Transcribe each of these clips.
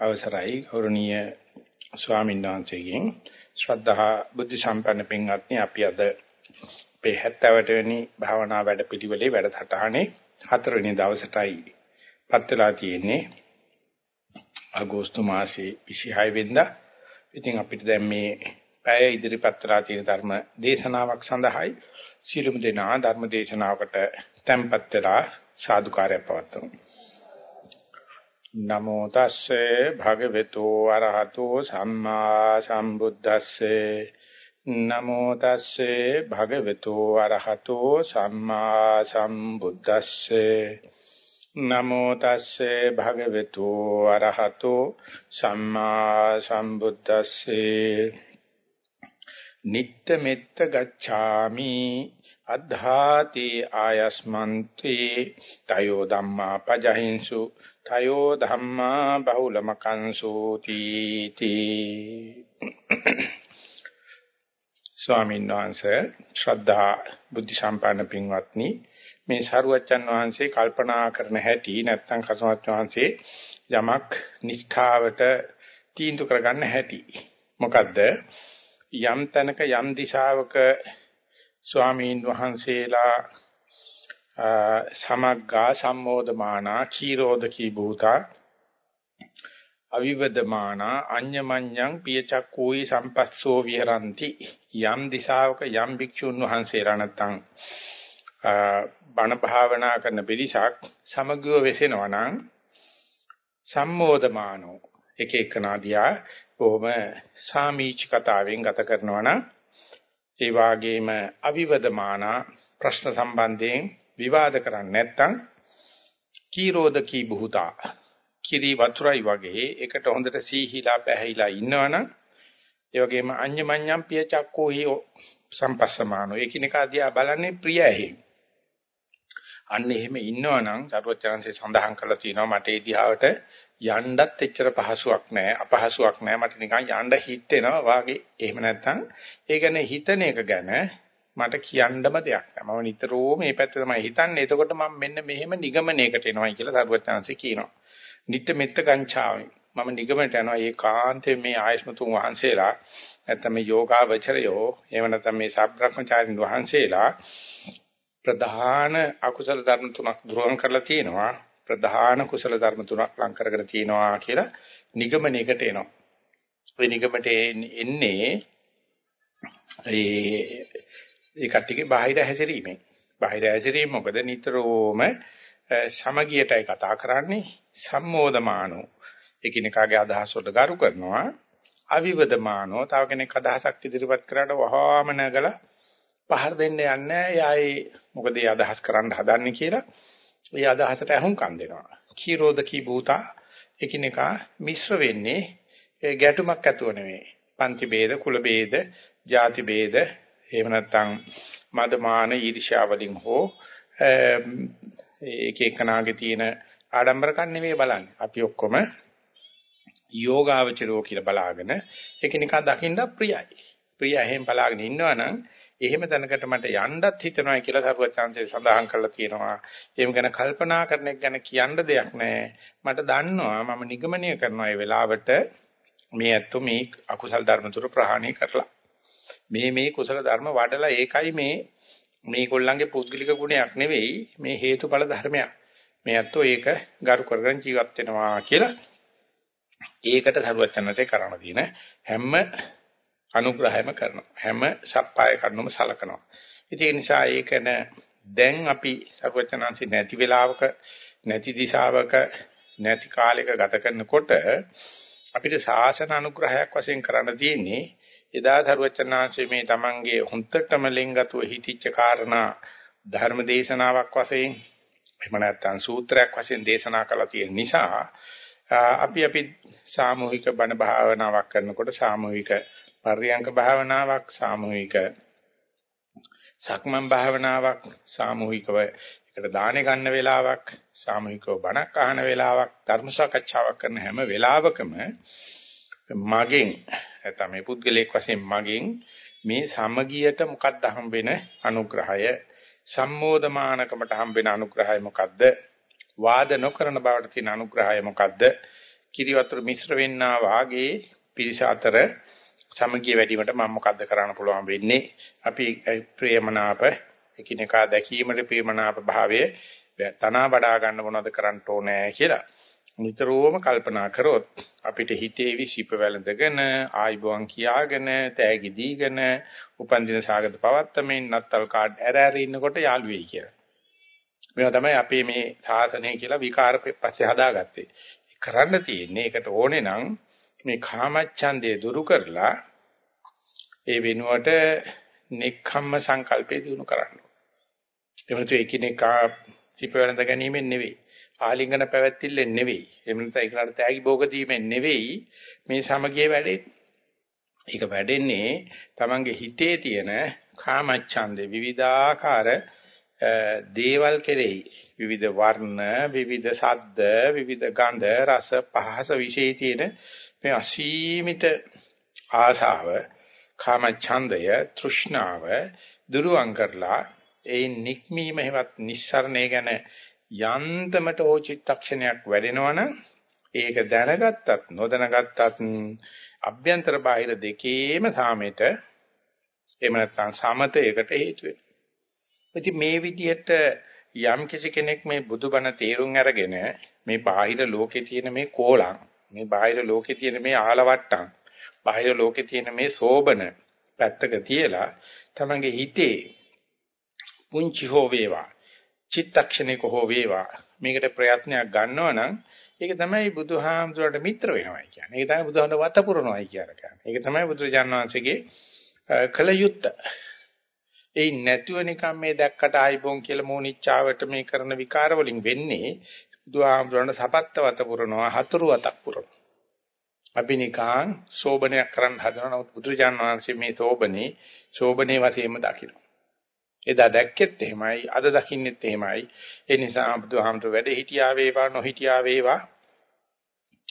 අවසරයි ගෞරවනීය ස්වාමීන් වහන්සේගෙන් ශ්‍රද්ධා බුද්ධ සම්පන්න පින්වත්නි අපි අද මේ 70 වෙනි භාවනා වැඩපිළිවෙලේ වැඩසටහනේ හතරවෙනි දවසටයි පත් වෙලා තියෙන්නේ අගෝස්තු මාසයේ 26 වෙනිදා. ඉතින් අපිට දැන් මේ පැය ඉදිරිපත් වෙලා තියෙන ධර්ම දේශනාවක් සඳහායි සීලමු දෙනා ධර්ම දේශනාවකට tempත් වෙලා සාදුකාරය පවත්වමු. නමෝ තස්සේ භගවතු අරහතෝ සම්මා සම්බුද්දස්සේ. නමෝ තස්සේ භගවතු අරහතෝ සම්මා සම්බුද්දස්සේ. නමෝ තස්සේ භගවතු අරහතෝ සම්මා සම්බුද්දස්සේ. නිත්ත මෙත්ත ගච්ඡාමි අද්ධාති ආයස්මන්ති තයෝ ධම්මා පජහින්සු තයෝ ධම්මා බහුලමකංසු තීති. ස්වාමීන් වහන්සේ ශ්‍රද්ධා බුද්ධ සම්පන්න පින්වත්නි මේ සරුවච්චන් වහන්සේ කල්පනා කරන හැටි නැත්නම් කසමත් වහන්සේ යමක් නිෂ්ඨාවට තීන්දුව කරගන්න හැටි. මොකද්ද? යම් තැනක යම් දිශාවක ස්වාමීන් වහන්සේලා සමග්ගා සම්මෝධමානා කීරෝධකී භූතා අවිවදමානා අඤ්ඤමඤ්ඤං පියචක්කෝයි සම්පස්සෝ විහරಂತಿ යම් දිශාවක යම් භික්ෂුන් වහන්සේලා නැත්නම් බණ භාවනා කරන පිරිසක් සමගිව වෙසෙනවා නම් සම්මෝධමානෝ එක එක නාදියා බොහොම සාමීචිකතාවෙන් ගත කරනවා නම් ඒ වාගේම අවිවදමානා ප්‍රශ්න සම්බන්ධයෙන් විවාද කරන්නේ නැත්නම් කීරෝධකී බුතා කිරි වතුරයි වගේ එකට හොඳට සීහිලා පැහැහිලා ඉන්නවනම් ඒ වගේම අඤ්ඤමඤ්ඤම් පිය චක්කෝ හි සම්පස්සමානෝ ඒකිනෙකා දිහා බලන්නේ ප්‍රියයි. අන්න එහෙම ඉන්නවනම් සර්වචාන්සේ සඳහන් කරලා තියෙනවා මට ඒ දිහාවට යන්නත් එච්චර පහසුවක් නැහැ අපහසුවක් නැහැ මට නිකන් යන්න හිතෙනවා වාගේ. එහෙම නැත්නම් ඒ කියන්නේ හිතන එක ගැන මට කියන්නම දෙයක් නැහැ මම නිතරම මේ පැත්ත තමයි හිතන්නේ. එතකොට මම මෙන්න මෙහෙම නිගමනයකට එනවායි කියලා සර්වචාන්සේ කියනවා. නිත්‍ය මෙත්ත ගංචාවෙන් මම නිගමනට යනවා. ඒ කාන්තේ මේ ආයස්මතුන් වහන්සේලා නැත්නම් මේ යෝගාවචරයෝ එහෙම නැත්නම් මේ සබ්‍රහ්මචාරින් වහන්සේලා ප්‍රධාන අකුසල ධර්ම තුනක් දුරවන් කරලා තියෙනවා ප්‍රධාන කුසල ධර්ම තුනක් ලං කරගෙන තියෙනවා කියලා නිගමනයකට එනවා. ওই නිගමනට එන්නේ ඒ ඒ කට්ටියගේ බාහිර හැසිරීමෙන්. බාහිර හැසිරීම මොකද නිතරම සමගියටයි කතා කරන්නේ සම්මෝධමානෝ. එකිනෙකාගේ අදහස් වලට ගරු කරනවා. අවිවදමානෝ තව කෙනෙක් අදහසක් ඉදිරිපත් කරාට වහාම නැගලා පහර දෙන්න යන්නේ එයා ඒ මොකද ඒ අදහස් කරන්න හදන්නේ කියලා. ඒ අදහසට ඇහුම්කන් දෙනවා. කීරෝධකී භූතා? එකිනෙකා මිශ්‍ර වෙන්නේ ඒ ගැටුමක් ඇතුව නෙමෙයි. පන්ති ભેද කුල ભેද ಜಾති ભેද එහෙම නැත්නම් මදමාන ඊර්ෂ්‍යා වලින් හෝ ඒක එකනාගේ තියෙන ආඩම්බරකම් නෙමෙයි බලන්නේ. අපි ඔක්කොම යෝගාවචරෝ කියලා බලාගෙන එකිනෙකා දකින්න ප්‍රියයි. ප්‍රිය හැම බලාගෙන ඉන්නවනම් එහෙම තැනකට මට යන්නත් හිතනවා කියලා සරුවචාන්සේ සඳහන් කරලා තියෙනවා. එහෙම ගැන කල්පනා කරන එක ගැන කියන්න දෙයක් නැහැ. මට දන්නවා මම නිගමනය කරනවා මේ වෙලාවට මේ ඇත්තෝ මේ අකුසල් ධර්ම තුර ප්‍රහාණය කරලා. මේ මේ කුසල ධර්ම වඩලා ඒකයි මේ මේගොල්ලන්ගේ පුද්ගලික ගුණයක් නෙවෙයි මේ හේතුඵල ධර්මයක්. මේ ඇත්තෝ ඒක ගරු කරගෙන ජීවත් වෙනවා කියලා ඒකට සරුවචනන්සේ කරණ දින හැම අනුග්‍රහයම කරනවා. හැම සප්පාය කරනම සලකනවා. ඉතින් ඒ නිසා ඒකන දැන් අපි සර්වචනංශි නැති වෙලාවක නැති දිශාවක නැති කාලයක ගත කරනකොට අපිට ශාසන අනුග්‍රහයක් වශයෙන් කරන්න තියෙන්නේ එදා සර්වචනංශි මේ Tamanගේ හොන්තටම ලෙන්ගතුව හිතිච්ච කාරණා ධර්ම දේශනාවක් වශයෙන් එහෙම නැත්නම් සූත්‍රයක් වශයෙන් දේශනා කළා තියෙන නිසා අපි අපි සාමූහික බණ භාවනාවක් කරනකොට සාමූහික පර්යංක භාවනාවක් සාමූහික. සක්මන් භාවනාවක් සාමූහිකව. එකට දානේ ගන්න වෙලාවක් සාමූහිකව බණක් අහන වෙලාවක් ධර්ම සාකච්ඡාවක් කරන හැම වෙලාවකම මගෙන් නැත්නම් මේ පුද්ගලයෙක් වශයෙන් මගෙන් මේ සමගියට මොකක්ද හම්බෙන අනුග්‍රහය? සම්මෝධමානකමට හම්බෙන අනුග්‍රහය මොකද්ද? වාද නොකරන බවට තියෙන අනුග්‍රහය මොකද්ද? කිරි වතුර මිශ්‍ර වෙන්නා වාගේ පිරිස අතර සමගිය වැඩි වීමට මම මොකද්ද කරන්න පුළුවන් වෙන්නේ අපි ප්‍රේමනාප එකිනෙකා දැකීමට ප්‍රේමනාප භාවයේ තනවා වඩා ගන්න මොනවද කරන්න ඕනේ කියලා නිතරම කල්පනා කරොත් අපිට හිතේවි සිප වැළඳගෙන ආයිබෝන් කියාගෙන තෑගි දීගෙන උපන්දින සාගත පවත්තමින් නත්තල් කාඩ් ඇර ඇර ඉන්නකොට යාළු වෙයි කියලා. මේවා තමයි අපේ මේ සාසනය කියලා විකාර පස්සේ හදාගත්තේ. කරන්න තියෙන්නේ ඒකට ඕනේ නම් මේ කාමච්ඡන්දේ දුරු කරලා ඒ වෙනුවට නෙක්ඛම්ම සංකල්පේ දිනු කරන්න. එමුතු එකිනෙකා සිප වැළඳ ගැනීමෙන් නෙවෙයි. ආලිංගන පැවැත්තිල්ලෙන් නෙවෙයි. එහෙම නැත්නම් ඒකට තෑගි භෝග දීමෙන් නෙවෙයි මේ සමගිය වැඩෙන්නේ. ඒක වැඩෙන්නේ Tamange හිතේ තියෙන කාමච්ඡන්දේ විවිධාකාර දේවල් කෙරෙහි විවිධ වර්ණ විවිධ ශබ්ද විවිධ ගන්ධ රස පහස විශේෂ තියෙන මේ අසීමිත ආශාව කාමච්ඡන්දය තෘෂ්ණාව දුරුවන් කරලා ඒ නික්මීම හැවත් නිස්සරණය ගැන යන්තමට ඕ චිත්තක්ෂණයක් වැඩෙනවනම් ඒක දැනගත්තත් නොදැනගත්තත් අභ්‍යන්තර බාහිර දෙකේම සාමෙට එහෙම නැත්නම් සමතයකට හේතු වෙනවා. ඉතින් මේ විදිහට යම් කිසි කෙනෙක් මේ බුදුබණ තේරුම් අරගෙන මේ බාහිර ලෝකේ තියෙන මේ කෝලං මේ බාහිර ලෝකේ තියෙන මේ ආලවට්ටම් බාහිර ලෝකේ තියෙන මේ සෝබන පැත්තක තියලා තමන්ගේ හිතේ පුංචි හෝ වේවා චිත්තක්ෂණයක හෝ වේවා මේකට ප්‍රයත්නයක් ගන්නවා නම් ඒක තමයි බුදුහාමුදුරට මිත්‍ර වෙනවයි කියන්නේ. ඒක තමයි බුදුහාමුදුර වත පුරනවයි කියන්නේ. ඒක තමයි බුදුරජාණන් වහන්සේගේ කල යුත්ත. ඒ නැතුව නිකන් මේ දැක්කට ආයිබෝන් කියලා මොනිච්චාවට මේ කරන විකාර වලින් වෙන්නේ බුදුහාමුදුරන්ට සපත්ත වත පුරනවා හතුරු වතක් පුරනවා. අපි නිකන් සෝබනයක් කරන්න හදනවා නමුත් බුදුරජාණන් වහන්සේ මේ සෝබනේ සෝබනේ වශයෙන්ම දකිනවා. එදා දැක්කෙත් එහෙමයි අද දකින්නෙත් එහෙමයි ඒ නිසා බුදුහාමතුරු වැඩ හිටියා වේවා නොහිටියා වේවා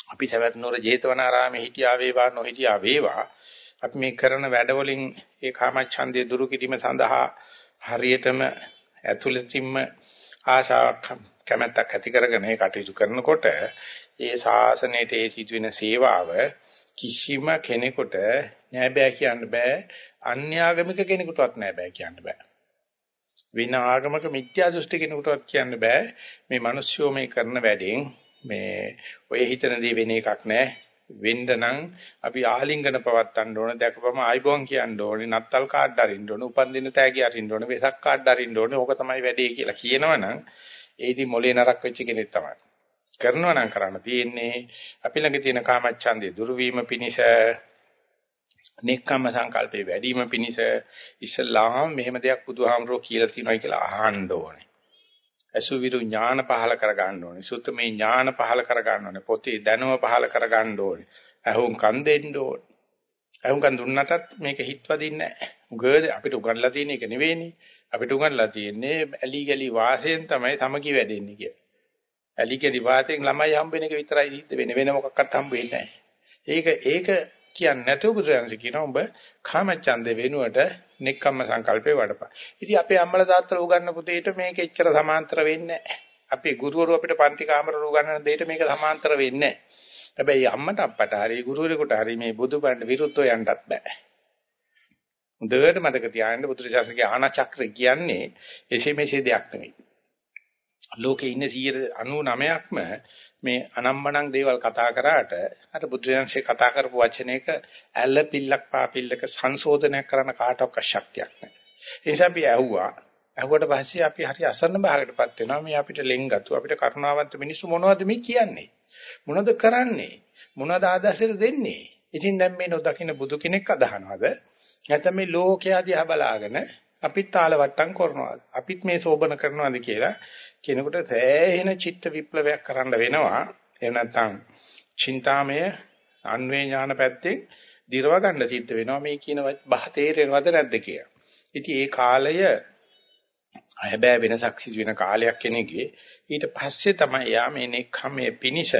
අපි සවැත් නුවර ජේතවනාරාමේ හිටියා වේවා නොහිටියා වේවා අපි මේ කරන වැඩවලින් ඒ කාමච්ඡන්දය දුරු කිරීම සඳහා හරියටම ඇතුළතින්ම ආශාවක් කැමැත්තක් ඇති කරගෙන ඒ කටයුතු කරනකොට ඒ ශාසනයේ ඒ සිදුවෙන සේවාව කිසිම කෙනෙකුට නෑ බෑ කියන්න බෑ. අන්‍යාගමික කෙනෙකුටවත් නෑ බෑ කියන්න බෑ. වෙන ආගමක මිත්‍යා දෘෂ්ටි කෙනෙකුටවත් කියන්න බෑ. මේ මිනිස්සුෝ මේ කරන වැඩෙන් මේ ඔය හිතන දේ වෙන එකක් නෑ. වෙන්න නම් අපි ආලිංගන පවත්තන්න ඕන දැකපම ආයිබෝන් කියන්න ඕනේ නත්තල් කාඩ් අරින්න ඕනේ උපන්දින තෑගි අරින්න ඕනේ වෙසක් කාඩ් අරින්න ඕනේ. ඕක තමයි වැඩේ කියලා කියනවනම් ඒ ඉතින් මොලේ නරක් වෙච්ච කෙනෙක් තමයි කරනවා නම් කරන්න තියෙන්නේ අපි ළඟ තියෙන කාමච්ඡන්දේ දුරු වීම පිණිස නෙක්ඛම්ම සංකල්පේ වැඩිම පිණිස ඉස්ලාම් මෙහෙම දෙයක් බුදුහාමරෝ කියලා තියෙනවා කියලා අහන්න ඕනේ. අසුවිරු ඥාන පහල කර ගන්න ඕනේ. සුත්තමේ ඥාන පහල කර ගන්න ඕනේ. පොතේ දැනුම පහල කර ගන්න ඕනේ. අහුම් කන් දෙන්න ඕනේ. අහුම් කන් දුන්නටත් මේක හිටවදින්නේ නැහැ. උගද අපිට උගන්ලා තියෙන එක නෙවෙයිනේ. අපිට උගන්ලා තියෙන්නේ ඇලි ගලි වාසයෙන් තමයි සමගි වැඩෙන්නේ කියලා. ඇලි ගලි වාසයෙන් ළමයි හම්බ වෙන එක විතරයි හිට වෙන්නේ. වෙන මොකක්වත් හම්බ වෙන්නේ නැහැ. ඒක ඒක කියන්නේ නැතුව බුදුරජාණන් කියනවා උඹ කාමච්ඡන්දේ වෙනුවට නෙක්ඛම්ම සංකල්පේ වඩපන්. ඉතින් අපේ අම්මලා තාත්තලා උගන්න පුතේට මේක එච්චර සමාන්තර වෙන්නේ නැහැ. අපේ ගුරුවරු අපිට පන්ති කාමරවල උගන්වන දෙයට මේක සමාන්තර වෙන්නේ නැහැ. හැබැයි අම්මට අප්පට හරි ගුරුවරයෙකුට හරි මේ බුදුබණ විරුද්ධව යන්නත් බෑ. හොඳට මතක තියාගන්න බුදුරජාණන්ගේ ආනාචක්‍රය කියන්නේ එසේ මෙසේ දෙයක් නෙවෙයි. ලෝකේ ඉන්න 99%ක්ම මේ අනම්මනම් දේවල් කතා කරාට අර බුදුරජාන්සේ කතා කරපු වචනයක ඇල්ල පිල්ලක් පාපිල්ලක සංශෝධනයක් කරන්න කාටවත් ශක්තියක් නැහැ. ඒ නිසා අපි ඇහුවා. ඇහුවට පස්සේ අපි හරි අසන්න භාගයටපත් වෙනවා. මේ අපිට ලෙන්ගතු අපිට කරුණාවන්ත මිනිස්සු මොනවද මේ කියන්නේ? මොනවද කරන්නේ? මොනවද ආදර්ශයට දෙන්නේ? ඉතින් දැන් මේ නොදකින්න බුදු කෙනෙක් අදහනවද? නැත්නම් මේ ලෝකයා දිහා බලාගෙන අපිත් තාලවට්ටම් කරනවාද? අපිත් මේ සෝබන කරනවාද කියලා කෙනෙකුට සෑහෙන චිත්ත විප්ලවයක් කරන්න වෙනවා. එහෙම නැත්නම් චින්තාමය අන්වේ ඥාන පැත්තෙන් දිරව ගන්න සිද්ධ වෙනවා මේ කියන බහ තේරෙනවද නැද්ද කියලා. ඉතින් ඒ කාලය හැබැයි වෙනසක් සිදු වෙන කාලයක් කෙනෙක්ගේ ඊට පස්සේ තමයි යා මේ නෙක්ඛම්මේ පිනිෂ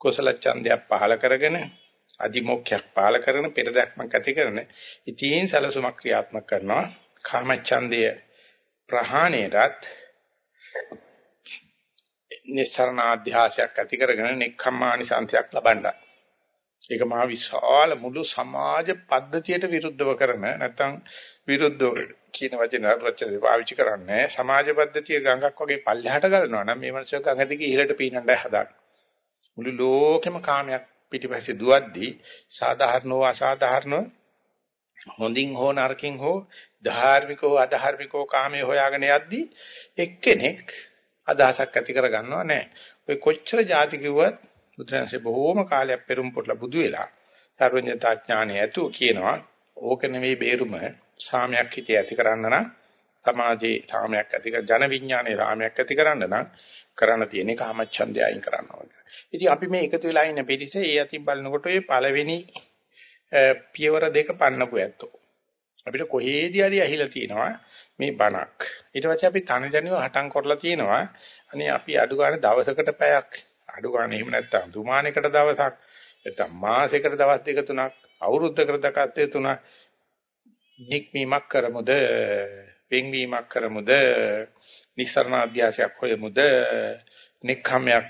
කුසල ඡන්දයක් පහල කරගෙන අදිමොක්ඛයක් පහල කරන පෙරදක්මක් ඇති කරන ඉතින් සලසුමක් ක්‍රියාත්මක කරනවා කාමච්ඡන්දය ප්‍රහාණයටත් නිස්සරණ අධ්‍යාසයක් ඇති කරගෙන නෙක්ඛම්මානිසංසයක් ලබන්නයි. ඒක මහා විශාල මුළු සමාජ පද්ධතියට විරුද්ධව කරන නැත්නම් විරුද්ධව කියන වචන රචන පාවිච්චි කරන්නේ සමාජ පද්ධතිය ගඟක් වගේ පල්ලෙහාට ගලනවා නම් මේ මනුස්සය ගඟ දිගේ ඉහළට පීනන්නයි හදාන්නේ. මුළු ලෝකෙම කාමයක් පිටිපස්සේ දුවද්දී සාධාරණව අසාධාරණව හොඳින් හෝ නරකින් හෝ ධාර්මිකව අධාර්මිකව කාමයේ හොයාගෙන යද්දී එක්කෙනෙක් අදහසක් ඇති කරගන්නව නැහැ. ඔය කොච්චර જાති කිව්වත් බුදුරජාණන්සේ බොහෝම කාලයක් පෙරම් පොట్ల බුදු වෙලා සර්වඥතා ඥාණය ඇතුව කියනවා ඕක නෙවෙයි බේරුම සාමයක් හිතේ ඇති කරන්න නම් සමාජයේ සාමයක් ඇති කර ජන විඥානයේ සාමයක් ඇති කරන්න නම් කරන්න තියෙන්නේ කාමච්ඡන්දය අයින් කරන්න ඕනේ. ඉතින් අපි මේ එකතු වෙලා ඉන්න පිටිස ඒ අතින් බලනකොට ඔය පළවෙනි පියවර දෙක පන්නපු ඇත්තෝ. අපිට කොහේදී හරි ඇහිලා තියෙනවා මේ බණක්. ඊට පස්සේ අපි තනි තනිව හටම් කරලා තියෙනවා. අනේ අපි අඩු ගන්න දවසකට පැයක් අඩු ගන්න එහෙම නැත්තම් දුමානයකට දවසක් නැත්තම් මාසයකට දවස් දෙක තුනක් අවුරුද්දකට දවස් දෙක තුනක් නික්මීමක් කරමුද වෙන්වීමක් කරමුද නිස්සරණ අධ්‍යාසයක් හොයමුද නික්ඛම්යක්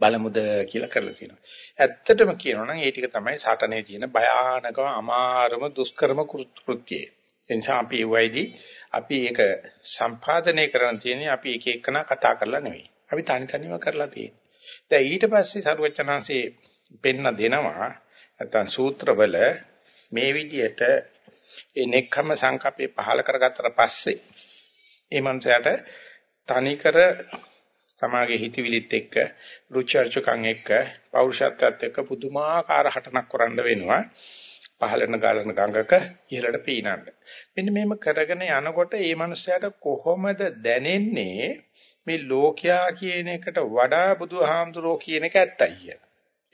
බලමුද කියලා කරලා තියෙනවා. ඇත්තටම කියනවා නම් ඒ ටික තමයි සාතනේ තියෙන භයානකම අමාරුම දුෂ්කරම කෘත්‍යය. ඒ නිසා අපි වෙයිදී අපි ඒක සම්පාදනය කරන්න තියෙන්නේ අපි එක එකනා කතා කරලා නෙවෙයි. අපි තනි තනිව කරලා තියෙන්නේ. දැන් ඊට පස්සේ සරුවචනාංශේ පෙන්න දෙනවා නැත්නම් සූත්‍රවල මේ විදිහට ඒ නෙක්ඛම සංකප්පේ පහල කරගත්තට පස්සේ ඒ මනුස්සයාට තනිකර සමාගයේ හිතවිලිත් එක්ක රුචර්චකම් එක්ක පෞරුෂත්වයත් එක්ක පුදුමාකාර හටනක් කරන්න වෙනවා පහළන ගලන ගඟක ඉහළට පීනන්න. මෙන්න මෙහෙම කරගෙන යනකොට මේ මනුස්සයාට කොහොමද දැනෙන්නේ මේ ලෝකයා කියන එකට වඩා බුදුහාමුදුරෝ කියන එක ඇත්තයි කිය.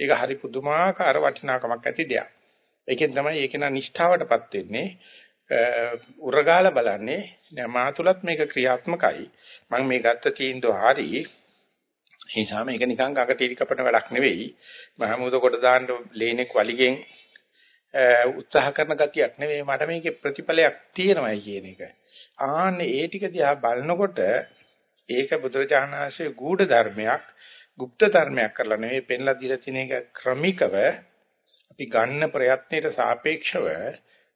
ඒක හරි පුදුමාකාර වටිනාකමක් ඇති දෙයක්. ඒකෙන් තමයි ඒක නා නිෂ්ඨාවටපත් වෙන්නේ. උරගාල බලන්නේ නෑ මා තුලත් මේක ක්‍රියාත්මකයි මම මේ ගත්ත තීන්දුව හරි ඒ නිසා මේක නිකන් ගඟ තීරි කපන වැඩක් නෙවෙයි මහමුද කොට දාන්න ලේනෙක් වලිගෙන් උත්සාහ කරන ගතියක් නෙවෙයි මට මේකේ ප්‍රතිඵලයක් තියෙනවායි කියන එක ආන්නේ ඒ ටික දිහා බලනකොට ඒක බුදුරජාණන්සේ ගූඪ ධර්මයක් গুপ্ত ධර්මයක් කරලා නෙවෙයි පෙන්ලා දීලා තියෙන එක ක්‍රමිකව අපි ගන්න ප්‍රයත්නයේ සාපේක්ෂව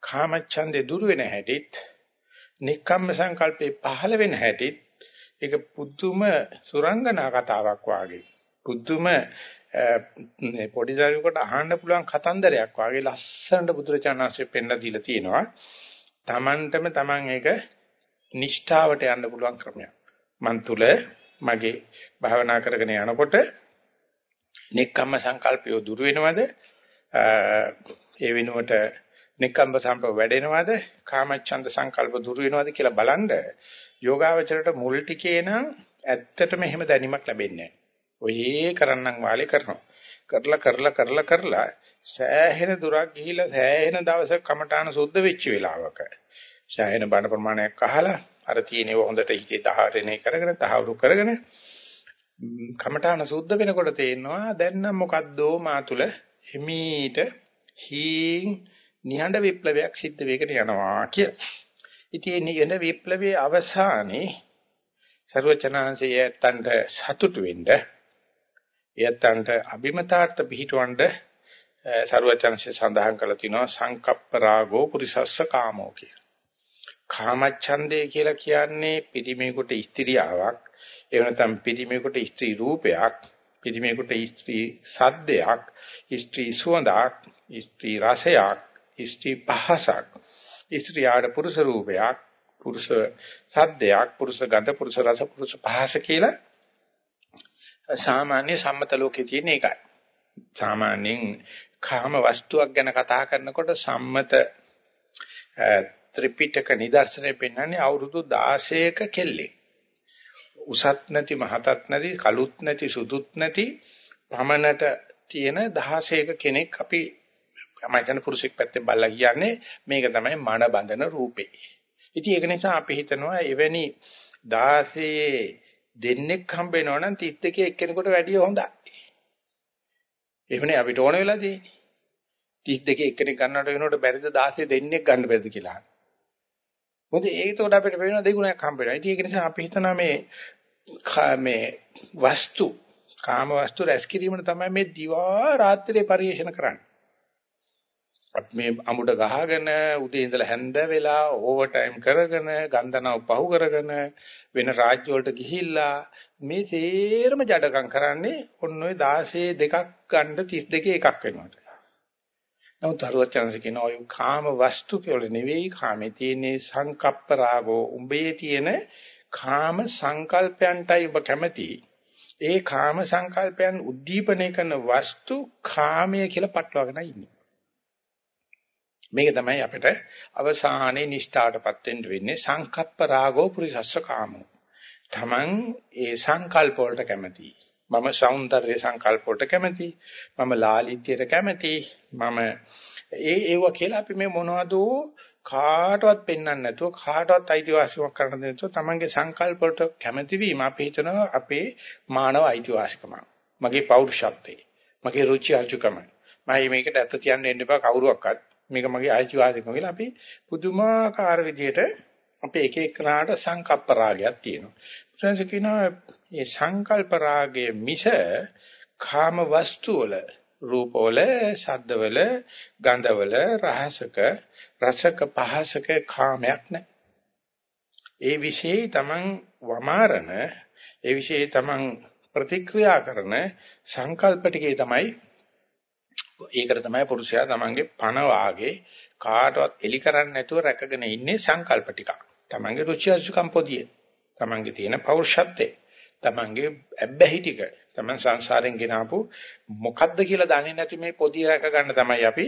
කාමච්ඡන්දේ දුර වෙන හැටිත් නික්කම්ම සංකල්පේ පහළ වෙන හැටිත් ඒක පුදුම සුරංගනා කතාවක් වාගේ පුදුම පොඩි දරුවෙකුට අහන්න පුළුවන් කතන්දරයක් වාගේ ලස්සනට බුදුරචානන්සේ පෙන්ලා දීලා තියෙනවා. Tamanටම Taman ඒක නිෂ්ඨාවට යන්න පුළුවන් ක්‍රමයක්. මන් තුල මගේ භාවනා කරගෙන යනකොට නික්කම්ම සංකල්පය දුර වෙනවද? ඒ වෙනුවට නිකම්බ සම්ප වැඩෙනවද කාමච්ඡන්ද සංකල්ප දුරු වෙනවද කියලා බලන්න යෝගාවචරයට මුල් ටිකේ නම් ඇත්තටම එහෙම දැනීමක් ලැබෙන්නේ නැහැ. කරන්නම් වාලේ කරනවා. කරලා කරලා කරලා කරලා සෑහෙන දුරක් ගිහිලා සෑහෙන දවසක් කමඨාන සුද්ධ වෙච්ච වෙලාවක සෑහෙන බණ ප්‍රමාණයක් අහලා අර තියෙනව හොඳට හිතේ ධාරණය කරගෙන තහවුරු කරගෙන කමඨාන සුද්ධ වෙනකොට තේරෙනවා දැන් නම් මොකද්දෝ මා තුල හිමීට හීන් නිහඬ විප්ලවයක් සිද්ධ වෙකට යනවා කියලා. ඉතින් නිහඬ විප්ලවයේ අවසානයේ ਸਰවචනාංශය ඇත්තන්ට සතුටු වෙන්න ඇත්තන්ට අභිමතාර්ථ පිහිටවන්න ਸਰවචනසේ සඳහන් කරලා තිනවා සංකප්ප රාගෝ පුරිසස්ස කාමෝ කියලා. කාමච්ඡන්දේ කියලා කියන්නේ පිරිමේකට ස්ත්‍රියාවක් එහෙම නැත්නම් පිරිමේකට ස්ත්‍රී රූපයක් පිරිමේකට ස්ත්‍රී සද්දයක් ස්ත්‍රී සුවඳක් ස්ත්‍රී රසයක් ස්ත්‍රී පහසක්. ස්ත්‍රියාට පුරුෂ රූපයක් පුරුෂ සද්දයක් පුරුෂ ගඳ පුරුෂ රස පුරුෂ පහස කියලා සාමාන්‍ය සම්මත ලෝකයේ තියෙන එකයි. සාමාන්‍යයෙන් කාම වස්තුවක් ගැන කතා කරනකොට සම්මත ත්‍රිපිටක නිදර්ශනය පෙන්වන්නේ අවුරුදු 16ක කෙල්ලෙක්. උසත් නැති මහතත් නැති කළුත් නැති සුදුත් නැති පමණට තියෙන 16ක කෙනෙක් අපි මම හිතන්නේ පුරුෂෙක් පැත්තෙන් බලලා කියන්නේ මේක තමයි මන බඳන රූපේ. ඉතින් ඒක නිසා අපි හිතනවා එවැනි 16 දෙන්නෙක් හම්බ වෙනවා නම් 31 එක්කෙනෙකුට වැඩිය හොඳයි. එහෙමනේ අපිට ඕන වෙලා තියෙන්නේ. 32 එක්කෙනෙක් ගන්නවට වෙනකොට බැරිද 16 දෙන්නෙක් ගන්න බැරිද කියලා. මොකද ඒකට අපිට වෙන දෙගුණයක් හම්බ වෙනවා. ඉතින් ඒක නිසා අපි හිතනවා මේ මේ වස්තු කාම වස්තු රැස් කිරීමන තමයි මේ දිවා රාත්‍රියේ පරිේෂණ කරන්නේ. අපි මේ අමුඩ ගහගෙන උදේ ඉඳලා හැන්ද වෙලා ඕවර් ටයිම් කරගෙන ගන්දනාව පහු කරගෙන වෙන රාජ්‍ය වලට ගිහිල්ලා මේ සේරම ජඩකම් කරන්නේ ඔන්න ඔය 16 දෙකක් ගන්න 32 එකක් වෙනවට. නමුත් අරුවචනස කියන ඔය කාම වස්තු කියලා නෙවෙයි කාමේ තියෙන සංකප්ප රාගෝ උඹේ තියෙන කාම සංකල්පයන්ටයි ඔබ කැමති. ඒ කාම සංකල්පයන් උද්දීපනය කරන වස්තු කාමය කියලා පටලවාගෙන ඉන්නේ. මේක තමයි අපිට අවසානයේ නිෂ්ඨාටපත් වෙන්න වෙන්නේ සංකප්ප රාගෝ පුරිසස්ස කාමෝ. Taman ඒ සංකල්ප වලට කැමතියි. මම సౌందර්ය සංකල්ප වලට කැමතියි. මම ලාලිත්‍යයට කැමතියි. මම ඒ ඒව කියලා අපි මේ මොනවද කාටවත් පෙන්වන්න නැතුව කාටවත් අයිතිවාසිකමක් කරන්න නැතුව තමන්ගේ සංකල්ප වලට කැමති වීම අපි හිතනවා අපේ මානව අයිතිවාසිකම. මගේ පෞරුෂත්වය. මගේ රුචි අරුචිකම. මම මේකට ඇත්ත තියන්න එන්න එපා කවුරුවක්වත්. මේක මගේ ආයිතිවාසිකම කියලා අපි පුදුමාකාර විදියට අපේ එක එකනාට සංකප්ප රාගයක් තියෙනවා. ඊට කියනවා මේ සංකල්ප රාගය මිස කාම වස්තු වල රූපවල, ශබ්දවල, ගන්ධවල, රහසක, රසක, පහසක කාමයක් නැහැ. ඒ વિશે තමන් වමාරණ, ඒ વિશે තමන් ප්‍රතික්‍රියා කරන සංකල්ප ටිකේ තමයි ඒකට තමයි පුරුෂයා තමන්ගේ පණ වාගේ කාටවත් එලි කරන්නේ නැතුව රැකගෙන ඉන්නේ සංකල්ප ටික. තමන්ගේ රුචි අරුචිකම් පොදියේ. තමන්ගේ තියෙන පෞරුෂත්වයේ. තමන්ගේ ඇබ්බැහි ටික. තමන් සංසාරෙන් ගෙනාවු මොකද්ද කියලා දන්නේ නැති මේ පොදිය රැක ගන්න තමයි අපි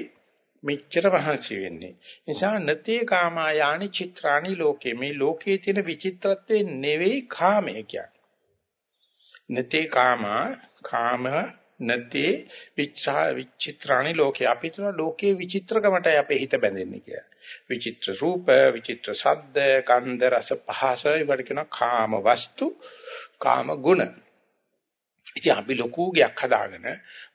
මෙච්චර මහන්සි වෙන්නේ. නිසා නතේ කාමායානි චිත්‍රානි ලෝකේ මේ ලෝකයේ තියෙන විචිත්‍රත්වේ නෙවෙයි කාමය කියන්නේ. නතේ කාමා කාම නැති විචා විචිත්‍රාණි ලෝකේ අපි තුන ලෝකේ විචිත්‍රකමටයි අපේ හිත බැඳෙන්නේ කියලා. විචිත්‍ර රූප, විචිත්‍ර ශබ්ද, ගන්ධ, රස, පහස ඒවට කියන කාම වස්තු, කාම ගුණ. ඉතින් අපි ලොකු ගයක් හදාගෙන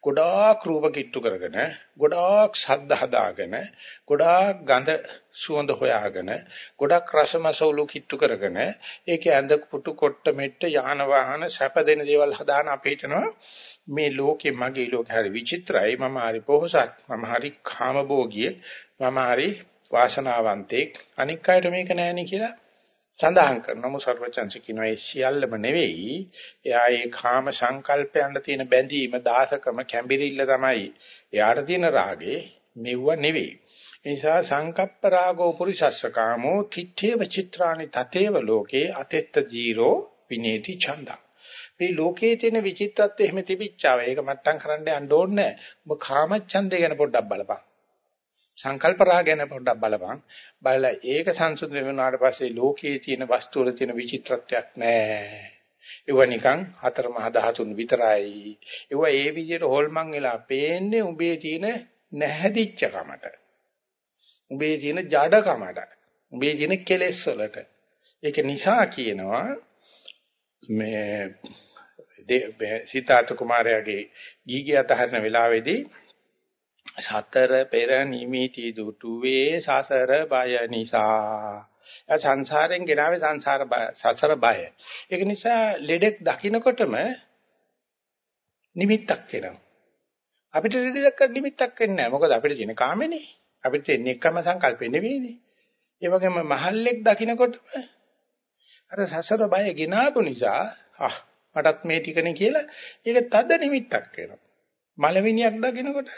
ගොඩාක් රූප කිට්ටු කරගෙන ගොඩාක් ශබ්ද හදාගෙන ගොඩාක් ගඳ සුවඳ හොයාගෙන ගොඩාක් රසමසවුලු කිට්ටු කරගෙන ඒකේ ඇඳ පුටු කොට්ට මෙට්ට යාන වාහන සැප දෙන දේවල් හදාන අපි හිතනවා මේ ලෝකේ මගේ ලෝකේ හරි විචිත්‍රයි මම හරි පොහසත් මම හරි කාමභෝගිය මම හරි වාසනාවන්තෙක් අනික් අයට මේක නෑනේ කියලා සඳහන් කරනවා. මොසර්වචන්ස කියනවා ඒ සියල්ලම නෙවෙයි. එයා ඒ කාම සංකල්පයන්ට තියෙන බැඳීම දාසකම කැඹිරිල්ල තමයි. එයාට තියෙන රාගේ මෙව්ව නෙවෙයි. ඒ නිසා සංකප්ප රාගෝ පුරිසස්ස කාමෝ තිත්තේව චිත්‍රානි තතේව ලෝකේ අතෙත්ත ජීරෝ විනේති ඡන්දා. මේ ලෝකයේ තියෙන විචිත්තත්වය එහෙම තිබිච්චාව. ඒක මට්ටම් කරන්න යන්න ඕනේ නැහැ. ඔබ කාමච්ඡන්දය ගැන පොඩ්ඩක් බලපන්. සංකල්ප රාග ගැන පොඩ්ඩක් බලපන්. බලලා ඒක සංසුද්ධ වෙනාට පස්සේ ලෝකයේ තියෙන වස්තු වල තියෙන විචිත්‍රත්වයක් නැහැ. ඒව නිකන් හතර මහ ධාතුන් විතරයි. ඒව ඒ විදිහට හොල්මන් වෙලා පේන්නේ උඹේ තියෙන නැහැදිච්ච කමට. උඹේ තියෙන ජඩ කමට. උඹේ තියෙන කෙලෙස් වලට. ඒක නිසා කියනවා මේ සීතාර්ථ කුමාරයාගේ ගීගය අතහරින වෙලාවේදී සතර පෙර නිමිති දුටුවේ සසර බය නිසා. ඒ සංසාරයෙන් ගෙනාවේ සංසාර සසර බය. ඒක නිසා ලෙඩෙක් දකින්නකොටම නිමිත්තක් එනවා. අපිට ලෙඩ දැක්ක නිමිත්තක් වෙන්නේ නැහැ. මොකද අපිට තියෙන කාමෙනේ. අපිට තියෙන එකම සංකල්පෙ නෙවෙයිනේ. ඒ වගේම මහල්ලෙක් දකින්නකොටම අර සසර බය ගෙනාපු නිසා ආ මටත් මේ ටිකනේ කියලා ඒක තද නිමිත්තක් වෙනවා. මලවිනියක් දකින්නකොට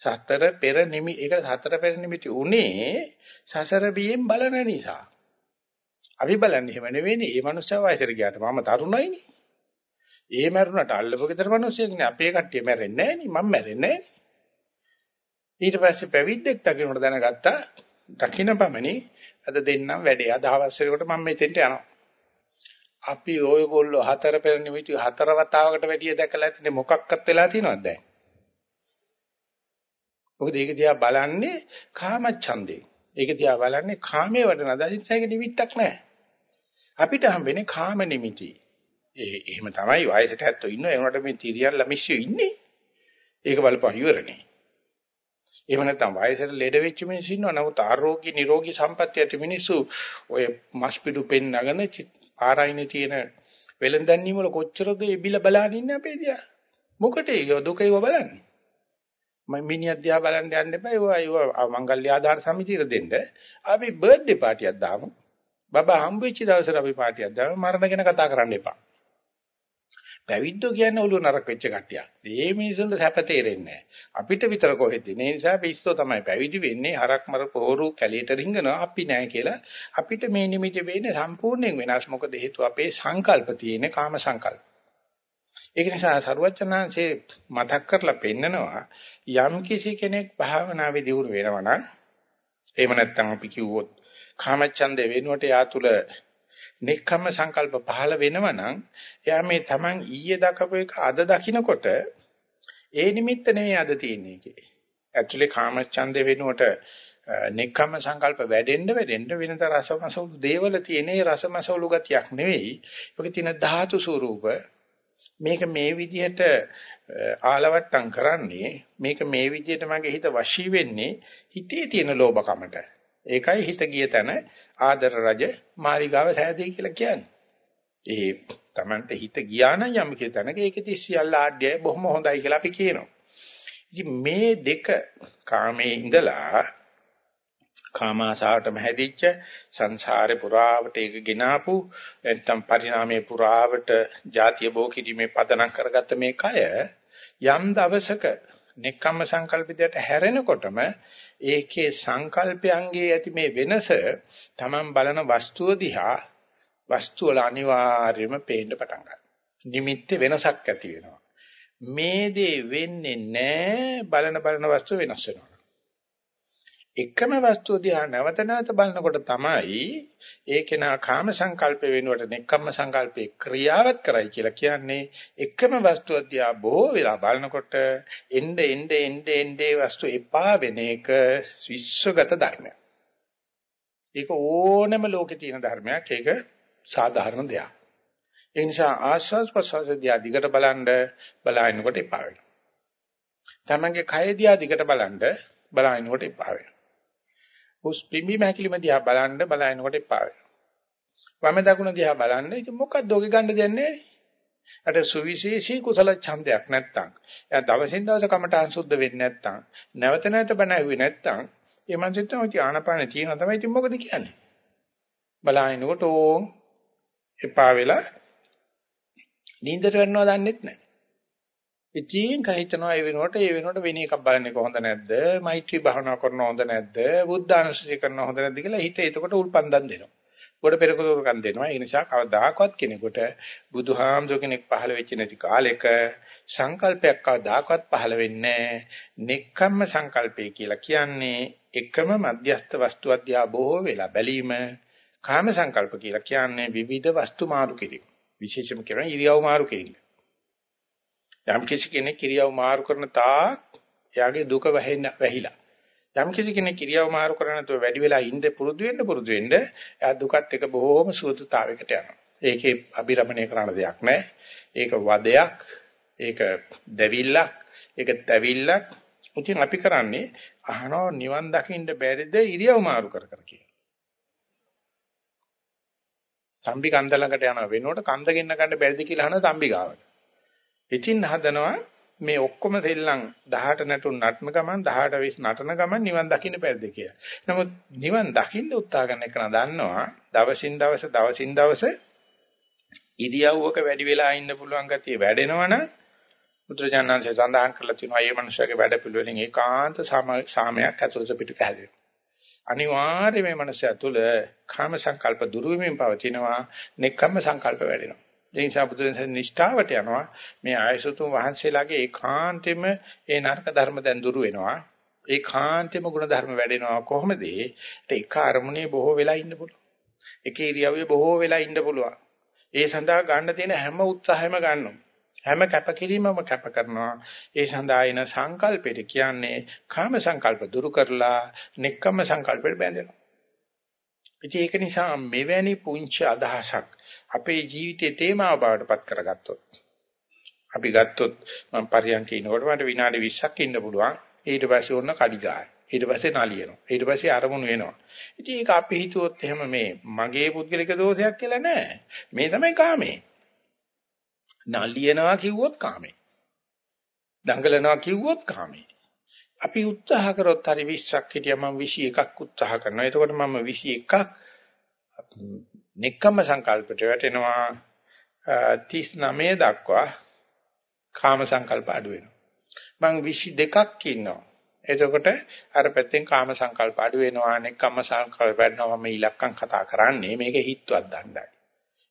සතර පෙර නිමි ඒක සතර පෙර නිමිති උනේ සසර බියෙන් බලන නිසා. අපි බලන්නේ එහෙම නෙවෙයිනේ. මේ මනුස්සයා වයසට ගියාට මම තරුණයිනේ. ඒ මරුණට අල්ලපු ගෙදර මිනිස්සුනේ අපේ කට්ටිය මැරෙන්නේ නැහැ නේ. මම මැරෙන්නේ නැහැ. ඊට පස්සේ පැවිද්දෙක් දකින්නට දැනගත්තා. දකින්න පමණි අද දෙන්නම් වැඩේ. අද හවස් වෙනකොට මම මෙතෙන්ට යනවා. අපි ඔයගොල්ලෝ හතර පෙර නිමිති හතර වතාවකට වැඩිය දැකලා ඇතිනේ මොකක්වත් වෙලා තියෙනවද දැන්? මොකද ඒක දිහා බලන්නේ කාමච්ඡන්දේ. ඒක දිහා බලන්නේ කාමයේ වඩන දසිතයක නිමිත්තක් නැහැ. අපිට හම්බෙන්නේ කාම නිමිති. ඒ එහෙම තමයි වයසට ඇත්තෝ ඉන්නවා. ඒනට මේ තිරියන් ළමිස්සු ඉන්නේ. ඒක බලපන් ඉවරනේ. එහෙම නැත්නම් වයසට ලෙඩ වෙච්ච මිනිස්සු ඉන්නවා. නමුත් ආරෝග්‍ය නිරෝගී සම්පත්‍ය ඇති මිනිස්සු ඔය මස්පිඩු පෙන්නගෙන ආරයිනේ තියෙන වෙලඳන්නේ වල කොච්චරද එබිල බලන් ඉන්නේ අපේ දිහා. මොකටද ඒ දුකේව බලන්නේ? මම මිනිහා දිහා බලන්න යන්න එපා. ඒවා ඒවා මංගල්‍ය ආධාර සමිතියට දෙන්න. අපි බර්ත්ඩේ පාටියක් දාමු. බබා හම්බෙච්ච දවසට අපි පාටියක් දාමු. මරණ ගැන කතා කරන්න එපා. පැවිද්දෝ කියන්නේ ඔළුව නරක වෙච්ච කට්ටියක්. මේ මිනිසුන්ට සැප තේරෙන්නේ අපිට විතර කොහෙද? ඒ නිසා පිස්සෝ තමයි පැවිදි වෙන්නේ. හරක් මර පොහොරු කැලියට රිංගනවා අපි නෑ කියලා. අපිට මේ නිමිති වෙන්නේ සම්පූර්ණයෙන් වෙනස්. මොකද හේතුව අපේ සංකල්ප තියෙන කාම සංකල්ප. ඒක නිසා සරුවචනාංශේ මතක් කරලා පෙන්නනවා යම් කිසි කෙනෙක් භාවනාවේ දියුණු වෙනවා නම් එහෙම නැත්නම් අපි කිව්වොත් කාමච්ඡන්දේ වෙනුවට යා තුල නෙක්ඛම්ම සංකල්ප පහළ වෙනවා නම් එයා මේ Taman ඊයේ දකපු එක අද දකින්නකොට ඒ නිමිත්ත නෙවෙයි අද තියෙන්නේ ඒකේ. ඇක්චුලි කාමච්ඡන්දේ වෙනුවට නෙක්ඛම්ම සංකල්ප වැඩෙන්න වැඩෙන්න වෙනත රසමසවුළු දේවල තියෙන රසමසවුළු ගතියක් නෙවෙයි. ඔකේ තියෙන ධාතු ස්වરૂප මේක මේ විදිහට ආලවට්ටම් කරන්නේ මේක මේ විදිහට මගේ හිත වශී වෙන්නේ හිතේ තියෙන ලෝභකමට. ඒකයි හිත ගිය තැන ආදර රජ මාලිගාව සෑදී කියලා කියන්නේ. ඒ Tamante හිත ගියා නම් යම් කිසි තැනක ඒකෙදි සියල්ල ආඩ්‍යය බොහොම හොඳයි කියලා අපි කියනවා. ඉතින් මේ දෙක කාමයේ ඉඳලා කාමාසාවටම හැදිච්ච සංසාරේ පුරාවට ඒක ගෙනාපු නැත්නම් පරිණාමයේ පුරාවට ಜಾතිය බෝ කිරීමේ පදනම් කරගත්ත මේ කය යම් දවසක නෙක්ඛම්ම සංකල්පිතයට හැරෙනකොටම ඒකේ සංකල්පයන්ගේ ඇති මේ වෙනස Taman බලන වස්තුව දිහා වස්තුව වල අනිවාර්යයෙන්ම පේන්න පටන් ගන්නවා. නිමිත්තේ වෙනසක් ඇති වෙනවා. මේ දේ වෙන්නේ නැහැ බලන බලන වස්තුව වෙනස් වෙනවා. එකම වස්තුව දිහා නැවත නැවත බලනකොට තමයි ඒකේනා කාම සංකල්ප වෙනුවට නෙක්කම්ම සංකල්පේ ක්‍රියාවත් කරයි කියලා කියන්නේ එකම වස්තුව දිහා බොහෝ වෙලා බලනකොට එnde ende ende ende වස්තු එපා වෙන එක විශ්වගත ධර්මයක්. ඒක ඕනෑම ලෝකේ තියෙන ධර්මයක්. ඒක සාධාරණ දෙයක්. ඒ නිසා ආස්වාස් ප්‍රසවාස දිහා දිගට බලනද බලනකොට එපා වෙනවා. තමන්ගේ කය දිහා දිගට බලනද බලනකොට එපා වෙනවා. හුස් පිම්බීම හැකිලිම දිහා බලන්න බලනකොට එපා වෙනවා. වම දකුණ දිහා බලන්න ඉතින් මොකක්ද ඔගේ ගන්න දෙන්නේ? අර සුවිශේෂී කුසල ඡන්දයක් නැත්තම් එයා දවසින් දවස කමටහන් සුද්ධ වෙන්නේ නැත්තම් නැවත නැවත බණ ඇහුවේ නැත්තම් ඒ මනසෙත් තමයි ආනපාන තියෙනවා තමයි ඉතින් මොකද කියන්නේ? බලහිනකොට ඕන් එපා වෙලා නින්දට වෙනවා දන්නෙත් නැහැ. ඉතින් කහිතනවා ඒ වෙනකොට ඒ වෙනකොට වෙන එකක් බලන්නේ කොහොඳ නැද්ද? මෛත්‍රී භාවනා කරන හොඳ නැද්ද? බුද්ධානුස්සතිය කරන හොඳ නැද්ද කියලා හිත එතකොට උල්පන්දම් දෙනවා. ගොඩ පෙරකතුරුකම් දෙනවා. ඒ නිසා කවදාකවත් කෙනෙකුට බුදුහාමුදුර කෙනෙක් පහළ වෙච්ච නැති කාලෙක සංකල්පයක් කවදාකවත් පහළ වෙන්නේ නෙක්ඛම්ම සංකල්පය කියලා කියන්නේ එකම මධ්‍යස්ත වස්තු අධ්‍යා බොහෝ වෙලා බැලීම කාම සංකල්ප කියලා කියන්නේ විවිධ වස්තු මාරු කිරීම. විශේෂම කියන ඉරියව් මාරු කිරීම. යම් කිසි කෙනෙක් කිරියව මාරු කරන තාක් එයාගේ දුක වැහෙන්න වැහිලා. යම් කිසි කෙනෙක් කිරියව මාරු කරන නැතුව වැඩි වෙලා ඉන්න පුරුදු වෙන්න පුරුදු වෙන්න එයා දුකත් එක බොහෝම සුවතුතාවයකට යනවා. ඒකේ අභිරමණය කරන දෙයක් නැහැ. ඒක වදයක්, ඒක දෙවිල්ලක්, ඒක තැවිල්ලක්. ඉතින් අපි කරන්නේ අහනවා නිවන් දකින්න බැරිද ඉරියව් මාරු කර කර කියලා. තම්බි කන්ද ළඟට යන වෙනකොට කන්ද ගෙන්න ගන්න බැරිද කියලා අහන තම්බි ගාවට. ඉතින් හදනවා මේ ඔක්කොම දෙල්ලන් 18 නටුන් නටන ගමන් 18 20 නටන ගමන් නිවන් දකින්න බැරිද කියලා. නමුත් නිවන් දකින්න උත්සාහ කරන එක දන්නවා දවසින් දවස දවසින් දවස ඉරියව්වක වැඩි වෙලා ඉන්න පුළුවන් ගතිය වැඩෙනවනම් මුද්‍රජානංශය සඳහන් කරලා තියෙනවා මේ මනුස්සයාගේ වැඩ පිළිවෙලින් ඒකාන්ත සාමයක් ඇතුළත පිටට හැදෙනවා. අනිවාර්යයෙන් මේ මනුස්සයා තුළ කාම සංකල්ප දුරු වීමෙන් පවතිනවා, නෙක්ඛම්ම සංකල්ප වැඩෙනවා. ඒ නිසා බුදුරජාණන් නිෂ්ඨාවට යනවා. මේ ආයසතුන් වහන්සේලාගේ ඒකාන්තෙම ඒ නරක ධර්ම දැන් දුරු වෙනවා. ඒකාන්තෙම ගුණ ධර්ම වැඩෙනවා කොහොමද? ඒක අරමුණේ බොහෝ වෙලා ඉන්න පුළුවන්. එක ඉරියව්වේ බොහෝ වෙලා ඉන්න පුළුවන්. ඒ සඳහා ගන්න තියෙන හැම උත්සාහයම ගන්නවා. හැම කැපකිරීමම කැප කරනවා. ඒ සඳහා එන සංකල්පෙට කියන්නේ කාම සංකල්ප දුරු කරලා නික්කම සංකල්පෙට බැඳෙනවා. ඉතින් ඒක නිසා මෙවැනි පුංචි අදහසක් අපේ ජීවිතයේ තේමාව බවට පත් කරගත්තොත් අපි ගත්තොත් මම පරියන්කේ ඉනකොට මට විනාඩි 20ක් ඉන්න පුළුවන් ඊට පස්සේ ඕන කඩි ගන්න ඊට පස්සේ නලියනවා. ඊට පස්සේ අරමුණු වෙනවා. ඉතින් ඒක අපි හිතුවොත් එහෙම මේ මගේ පුද්ගලික දෝෂයක් කියලා නෑ. මේ තමයි කාමේ. නලියනවා කිව්වොත් කාමේ. දඟලනවා කිව්වොත් කාමේ. අපි උත්සාහ කරොත් හරි 20ක් හිටියා මම 21ක් උත්සාහ කරනවා. එතකොට මම 21ක් නික්කම සංකල්පයට වැටෙනවා 39 දක්වා කාම සංකල්ප අඩු වෙනවා. මම 22ක් ඉන්නවා. එතකොට අර පැත්තෙන් කාම සංකල්ප අඩු වෙනවා නෙක්කම්ම සංකල්ප වැඩනවා මම ඉලක්කම් කතා කරන්නේ මේක හිතවත් දණ්ඩයි.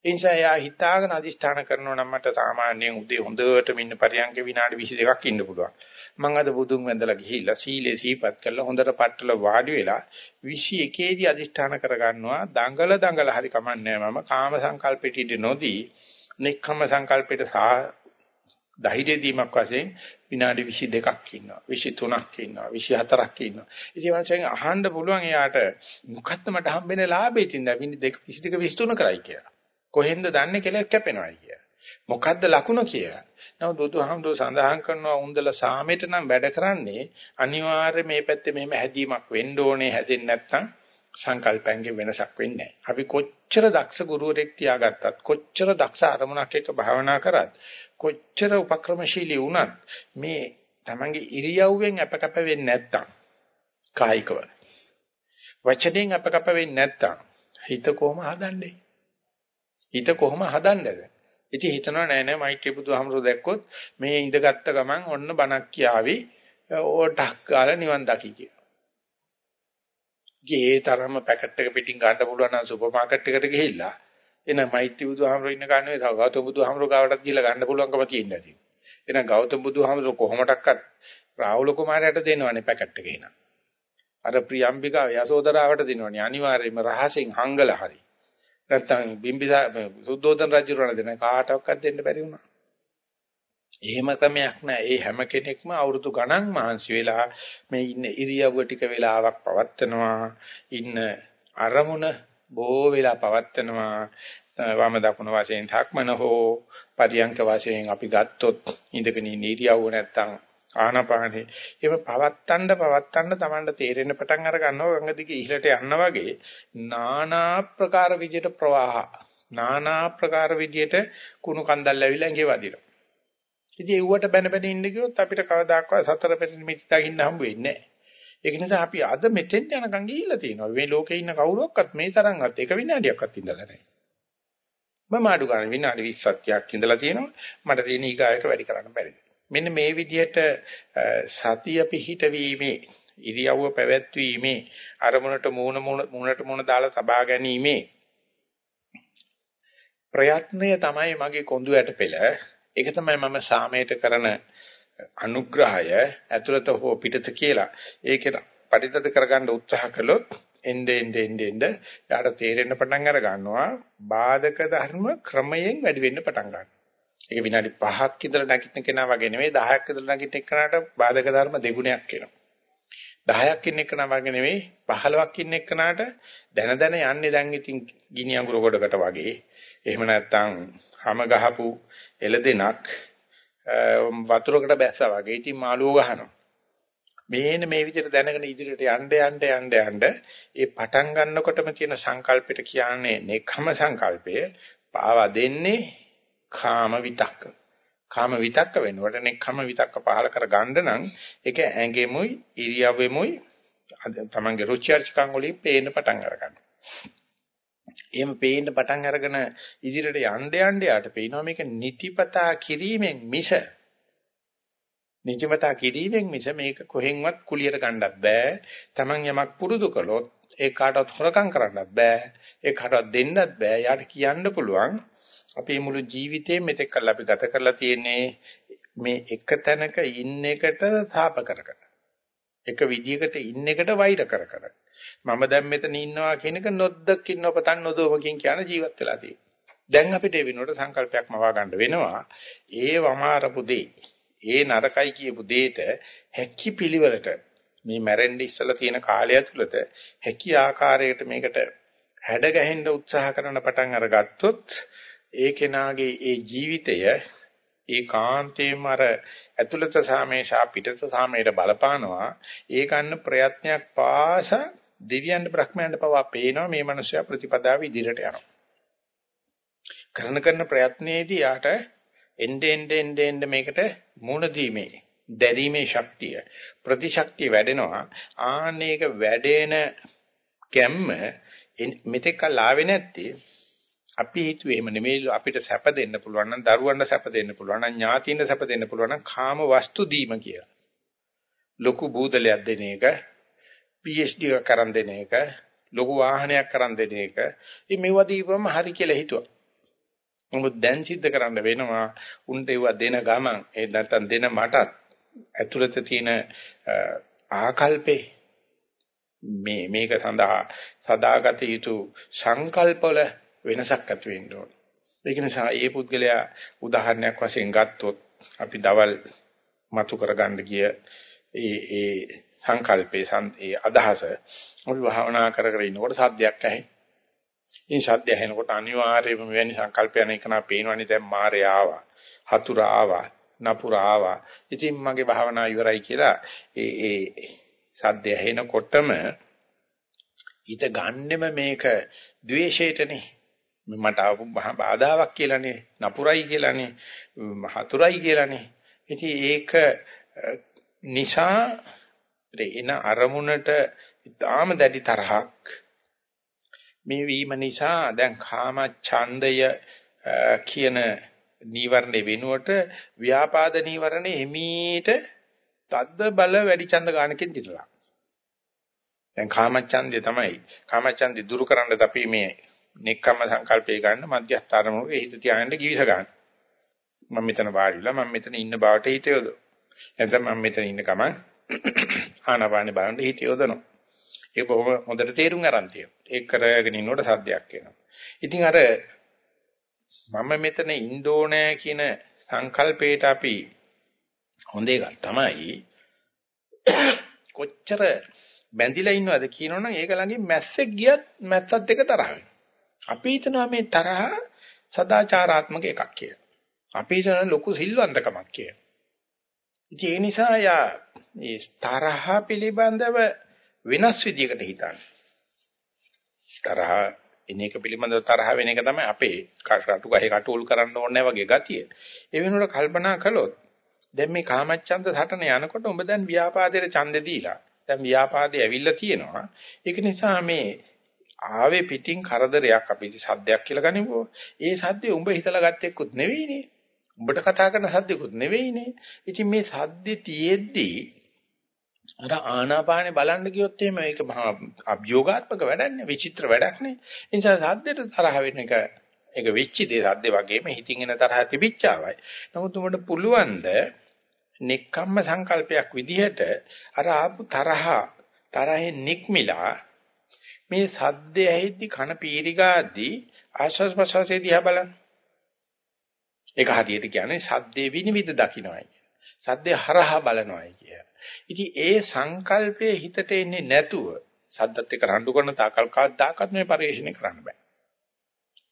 ඒ නිසා යා හිතාගෙන අදිෂ්ඨාන කරනවා නම් මට සාමාන්‍යයෙන් උදේ හොඳට මින්න පරියන්ක විනාඩි 22ක් ඉන්න පුළුවන්. මම අද බුදුන් වැඳලා ගිහිල්ලා සීලේ සීපත් කරලා හොඳට පట్టල වාඩි වෙලා 21 දී අදිෂ්ඨාන කරගන්නවා. දඟල දඟල හරි කමන්නේ මම. කාම සංකල්පෙට ඉඳ නොදී නෙක්කම්ම සංකල්පෙට ධෛර්ය දීමක් වශයෙන් විනාඩි 22ක් ඉන්නවා. 23ක් ඉන්නවා. 24ක් ඉන්නවා. ඉතින් මං අහන්න පුළුවන් එයාට මොකද්ද මට හම්බෙන ලාභේ තින්දා විනාඩි 22 23 කරයි කියලා. කොහෙන්ද දන්නේ කෙලෙක් කැපෙනවයි කියලා මොකද්ද ලකුණ කියලා නමුත් බුදුහාමුදුර සඳහන් කරනවා උන්දල සාමෙට නම් වැඩ කරන්නේ අනිවාර්යයෙන් මේ පැත්තේ මෙහෙම හැදීමක් වෙන්න ඕනේ හැදෙන්නේ නැත්නම් සංකල්පයන්ගේ වෙනසක් වෙන්නේ නැහැ. අපි කොච්චර දක්ෂ ගුරුවරෙක් තියාගත්තත් කොච්චර දක්ෂ අරමුණක් එක්ක භාවනා කරත් කොච්චර උපක්‍රමශීලී වුණත් මේ තමන්ගේ ඉරියව්වෙන් අපකප වෙන්නේ නැත්තම් කායිකව. වචනෙන් අපකප වෙන්නේ නැත්තම් හිත කොහොම හදන්නේ? හිත කොහොම හදන්නේද ඉතින් හිතනවා නෑ නෑ මෛත්‍රී බුදුහමරෝ දැක්කොත් මේ ඉඳගත්ත ගමන් ඔන්න බණක් කියාවි ඕටක් ගාලා නිවන් දකි කියලා. ඒ තරම පැකට් එක පිටින් ගන්න පුළුවන් නම් සුපර් මාකට් එකට ගිහිල්ලා එන මෛත්‍රී බුදුහාමරෝ ඉන්න කන්නේ ගෞතම බුදුහාමරෝ ගාවටත් ගිහිල්ලා ගන්න පුළුවන්කම තියෙනවා ඉතින්. එහෙනම් ගෞතම බුදුහාමරෝ කොහොමඩක්වත් රාහුල කුමාරයාට දෙනවනේ පැකට් එක එන. අර ප්‍රියම්බිකා යසෝදරාවට දෙනවනේ අනිවාර්යයෙන්ම රහසෙන් හංගලා හරි. නැත්තම් බිම්බිසා සුද්ධෝදන රජුරණ දෙන කාටවත් දෙන්න බැරි වුණා. එහෙම ක්‍රමයක් නැහැ. ඒ හැම කෙනෙක්ම අවුරුදු ගණන් මහන්සි වෙලා මේ ඉන්න ඉරියව්ව ටික වෙලාවක් පවත්නවා. ඉන්න අරමුණ බොහෝ වෙලා පවත්නවා. වම දකුණ වශයෙන් ධක්මන හෝ පරියංක වශයෙන් අපි ගත්තොත් ඉඳගෙන ඉන්න ඉරියව්ව නැත්තම් ආනපානේ එහෙම පවත්තන්න පවත්තන්න Tamanට තේරෙන්න පටන් අර ගන්නවා ගංගා දිගේ ඉහළට යන්න වගේ নানা ප්‍රකාර විදියට ප්‍රවාහ নানা ප්‍රකාර විදියට කුණු කන්දල් ඇවිල්ලා ඉඟේ වදිනවා. ඉතින් ඒවට බැන බැන ඉන්න කිව්වොත් අපිට කවදාකවත් සතර පෙරණ මිත් දකින්න හම්බ වෙන්නේ නැහැ. ඒක නිසා අපි අද මෙතෙන් යනකම් ගිහිල්ලා තියෙනවා. මේ ලෝකේ ඉන්න කවුරක්වත් මේ තරම්වත් එක විනාඩියක්වත් ඉඳලා නැහැ. මම අඩු ගන්න විනාඩි 20ක් ඉඳලා තියෙනවා. මට තියෙන ඊගායක වැඩි කරන්න බැරිද? මෙන්න මේ විදිහට සතිය පිහිටවීමේ ඉරියව්ව පැවැත්වීමේ අරමුණට මූණ මූණට මූණ දාලා තබා ගැනීමේ ප්‍රයත්නය තමයි මගේ කොඳු යට පෙළ. ඒක තමයි මම සාමයට කරන අනුග්‍රහය ඇතුළත හෝ පිටත කියලා. ඒකට පරිතද කරගන්න උත්සාහ කළොත් එnde ende ende ende යාට තේරෙන්න පටන් අර ගන්නවා බාධක ධර්ම ක්‍රමයෙන් වැඩි වෙන්න පටන් ගන්නවා. ඒක විනාඩි 5ක් ඉඳලා නැගිටින කෙනා වගේ නෙවෙයි 10ක් ඉඳලා නැගිටින කෙනාට බාධක ධර්ම දෙගුණයක් එනවා. 10ක් ඉන්න කෙනා වගේ නෙවෙයි 15ක් ඉන්න කෙනාට දැන දැන යන්නේ දැන් ඉතින් ගිනි අඟුර ගොඩකට වගේ. එහෙම නැත්නම් හැම ගහපු එළදෙනක් වතුරකට බැස්සා වගේ ඉතින් මාළුව ගහනවා. මේන මේ විදිහට දැනගෙන ඉදිරියට යන්න යන්න යන්න යන්න ඒ පටන් ගන්නකොටම තියෙන සංකල්පෙට කියන්නේ නෙක්ඛම සංකල්පය පාවා දෙන්නේ කාම විතක්ක. කාම විතක්ක වෙනකොට නෙක්ඛම විතක්ක පහල කර ගන්න නම් ඒක ඇඟෙමුයි ඉරියව්වෙමුයි තමන්ගේ රුචි අරුචිකම් වලින් පේන්න පටන් අරගන්න. එහෙම පේන්න පටන් අරගෙන ඉදිරියට යන්න යන්න යාට පේනවා මේක නිතිපතා කිරීමෙන් මිස නිතිපතා කිරීමෙන් මිස මේක කොහෙන්වත් කුලියට ගන්නත් බෑ. තමන් යමක් පුරුදු කළොත් ඒ කාටවත් හොරකම් කරන්නත් බෑ. ඒ කාටවත් දෙන්නත් බෑ. යාට කියන්න පුළුවන් අපේ මුළු ජීවිතේ මෙතෙක් කල් අපි ගත කරලා තියෙන්නේ මේ එක තැනක ඉන්න එකට සාප කර කර. එක විදියකට ඉන්න එකට වෛර කර කර. මම දැන් මෙතන ඉන්නවා කියන එක නොද්දකින් නොපතන් නොදොමකින් කියන ජීවත් වෙලා තියෙනවා. දැන් අපිට ඒ වෙනුවට සංකල්පයක් මවා ගන්න වෙනවා. ඒ වමාරපු දේ, ඒ නරකයි කියපු දෙයට හැකි පිළිවෙලට මේ මැරෙන්න ඉස්සලා තියෙන කාලය තුළත හැකි ආකාරයකට මේකට හැඩ ගැහෙන්න උත්සාහ කරන පටන් අරගත්තොත් ඒ කෙනාගේ ඒ ජීවිතය ඒකාන්තයෙන්ම අර ඇතුළත සාමේශා පිටත සාමේට බලපානවා. ඒ ගන්න ප්‍රයත්නයක් පාස දෙවියන් බ්‍රහ්මයන්ට පවා පේනවා මේ මනුස්සයා ප්‍රතිපදාව ඉදිරියට යනවා. කරන කරන ප්‍රයත්නයේදී යාට එnde end end end මේකට මුණ දීමේ දැරීමේ ශක්තිය ප්‍රතිශක්තිය වැඩෙනවා. ආනේක වැඩෙන කැම්ම මෙතෙක් කල් ආවේ නැත්තේ අපි හිතුවේ එහෙම නෙමෙයි අපිට සැප දෙන්න පුළුවන් නම් දරුවන්ට සැප දෙන්න පුළුවන් නම් ඥාතියින්ට සැප දෙන්න පුළුවන් නම් කාම වස්තු දීම කියලා. ලොකු බූදලයක් දෙන එක, PhD එකක් කරන් දෙන එක, ලොකු වාහනයක් කරන් දෙන එක. ඉතින් මේවා දීපම හරි කියලා හිතුවා. නමුත් දැන් සිද්ධ කරන්න වෙනවා උන්ට ඒවා දෙන ගමන් ඒ නැත්තම් දෙන මටත් ඇතුළත තියෙන ආකල්පේ මේ මේක සඳහා සදාගත යුතු සංකල්පවල වෙනසක් ඇති වෙන්න ඕන. ඒක නිසා ඒ පුද්ගලයා උදාහරණයක් වශයෙන් ගත්තොත් අපි දවල් මතු කරගන්න ගිය ඒ ඒ සංකල්පේ ඒ අදහස අපි භාවනා කර කර ඉන්නකොට සද්දයක් ඇහි. ඉතින් සද්ද ඇහෙනකොට අනිවාර්යයෙන්ම මෙවැනි සංකල්පයන් එකනා පේනවනේ දැන් මාරේ ආවා. හතුර ආවා. නපුර ආවා. ඉතින් මගේ භාවනා ඉවරයි කියලා ඒ ඒ සද්ද ඇහෙනකොටම හිත ගන්නෙම මේක ද්වේෂයටනේ මට ආපු බාධාවක් කියලානේ නපුරයි කියලානේ හතුරයි කියලානේ. ඉතින් ඒක නිසා එන අරමුණට ඊටාම දැඩි තරහක් මේ වීම නිසා දැන් කාම ඡන්දය කියන නීවරණේ වෙනුවට ව්‍යාපාද නීවරණේ හිමීට තද්ද බල වැඩි ඡන්ද ගන්නකින් දිනලා. දැන් කාමච්ඡන්දය තමයි කාමච්ඡන්දි දුරු කරන්නත් අපි මේ නෙක්කම්ම සංකල්පය ගන්න මධ්‍යස්ථ ආරමුණක හිත තියාගෙන ගිවිස ගන්න. මම මෙතන වාඩිලා මම මෙතන ඉන්න බවට හිත යොදව. එතන මම මෙතන ඉන්න ගමන් ආනාපානේ බලන්න හිත යොදනවා. ඒක බොහොම හොඳට තේරුම් ගන්න තියෙනවා. ඒක කරගෙන ඉන්නකොට සද්දයක් එනවා. ඉතින් අර මම මෙතන ඉන්න ඕනේ කියන සංකල්පයට අපි හොඳ එකක් තමයි කොච්චර බැඳිලා ඉන්නවද කියනවනම් ඒක ළඟින් මැස්සෙක් ගියත් මැස්සත් එක තරහ වෙනවා. අපි හිතනවා මේ තරහ සදාචාරාත්මක එකක් කියලා. අපි හිතන ලොකු සිල්වන්තකමක් කියලා. ඉතින් ඒ නිසා යා මේ තරහ පිළිබඳව වෙනස් විදියකට හිතන්නේ. තරහ එන එක පිළිබඳව තරහ වෙන එක තමයි අපේ කටු ගහේ කටුල් කරන්න ඕනේ වගේ ගතිය. ඒ වෙනුවට කල්පනා කළොත් දැන් මේ කාමච්ඡන්ද සටන යනකොට ඔබ දැන් ව්‍යාපාදයට ඡන්දෙ දීලා දැන් ව්‍යාපාදේ ඇවිල්ලා තියෙනවා. ඒක නිසා මේ ආවේ පිටින් කරදරයක් අපි සද්දයක් කියලා ගනිමු. ඒ සද්දේ උඹ හිතලා ගත්තෙකුත් නෙවෙයිනේ. උඹට කතා කරන සද්දෙකුත් නෙවෙයිනේ. ඉතින් මේ සද්දේ තියෙද්දී අර ආනාපානේ බලන්න ගියොත් එහෙම ඒක මහා අභියෝගාත්මක වැඩක් විචිත්‍ර වැඩක් නේ. ඒ නිසා සද්දෙට තරහ වෙන එක ඒක වෙච්ච දේ සද්දේ වගේම හිතින් එන තරහ තිබිච්චාවයි. නමුත් උඹට පුළුවන් ද නෙක්ඛම්ම සංකල්පයක් විදිහට අර ආපු තරහ තරහෙන් නික්මිලා මේ සද්දය ඇහිද්දි කන පීරිගාද්දී ආශ්වාස ප්‍රශ්වාසයේ දිහා බලන්න. ඒක හරියට කියන්නේ සද්දේ විනිවිද දකින්නයි. සද්දේ හරහා බලනවායි කිය. ඉතින් ඒ සංකල්පයේ හිතට එන්නේ නැතුව සද්දත් එක්ක රණ්ඩු කරන තාකල් කවදාකවත් මේ පරිශ්‍රණය කරන්න බෑ.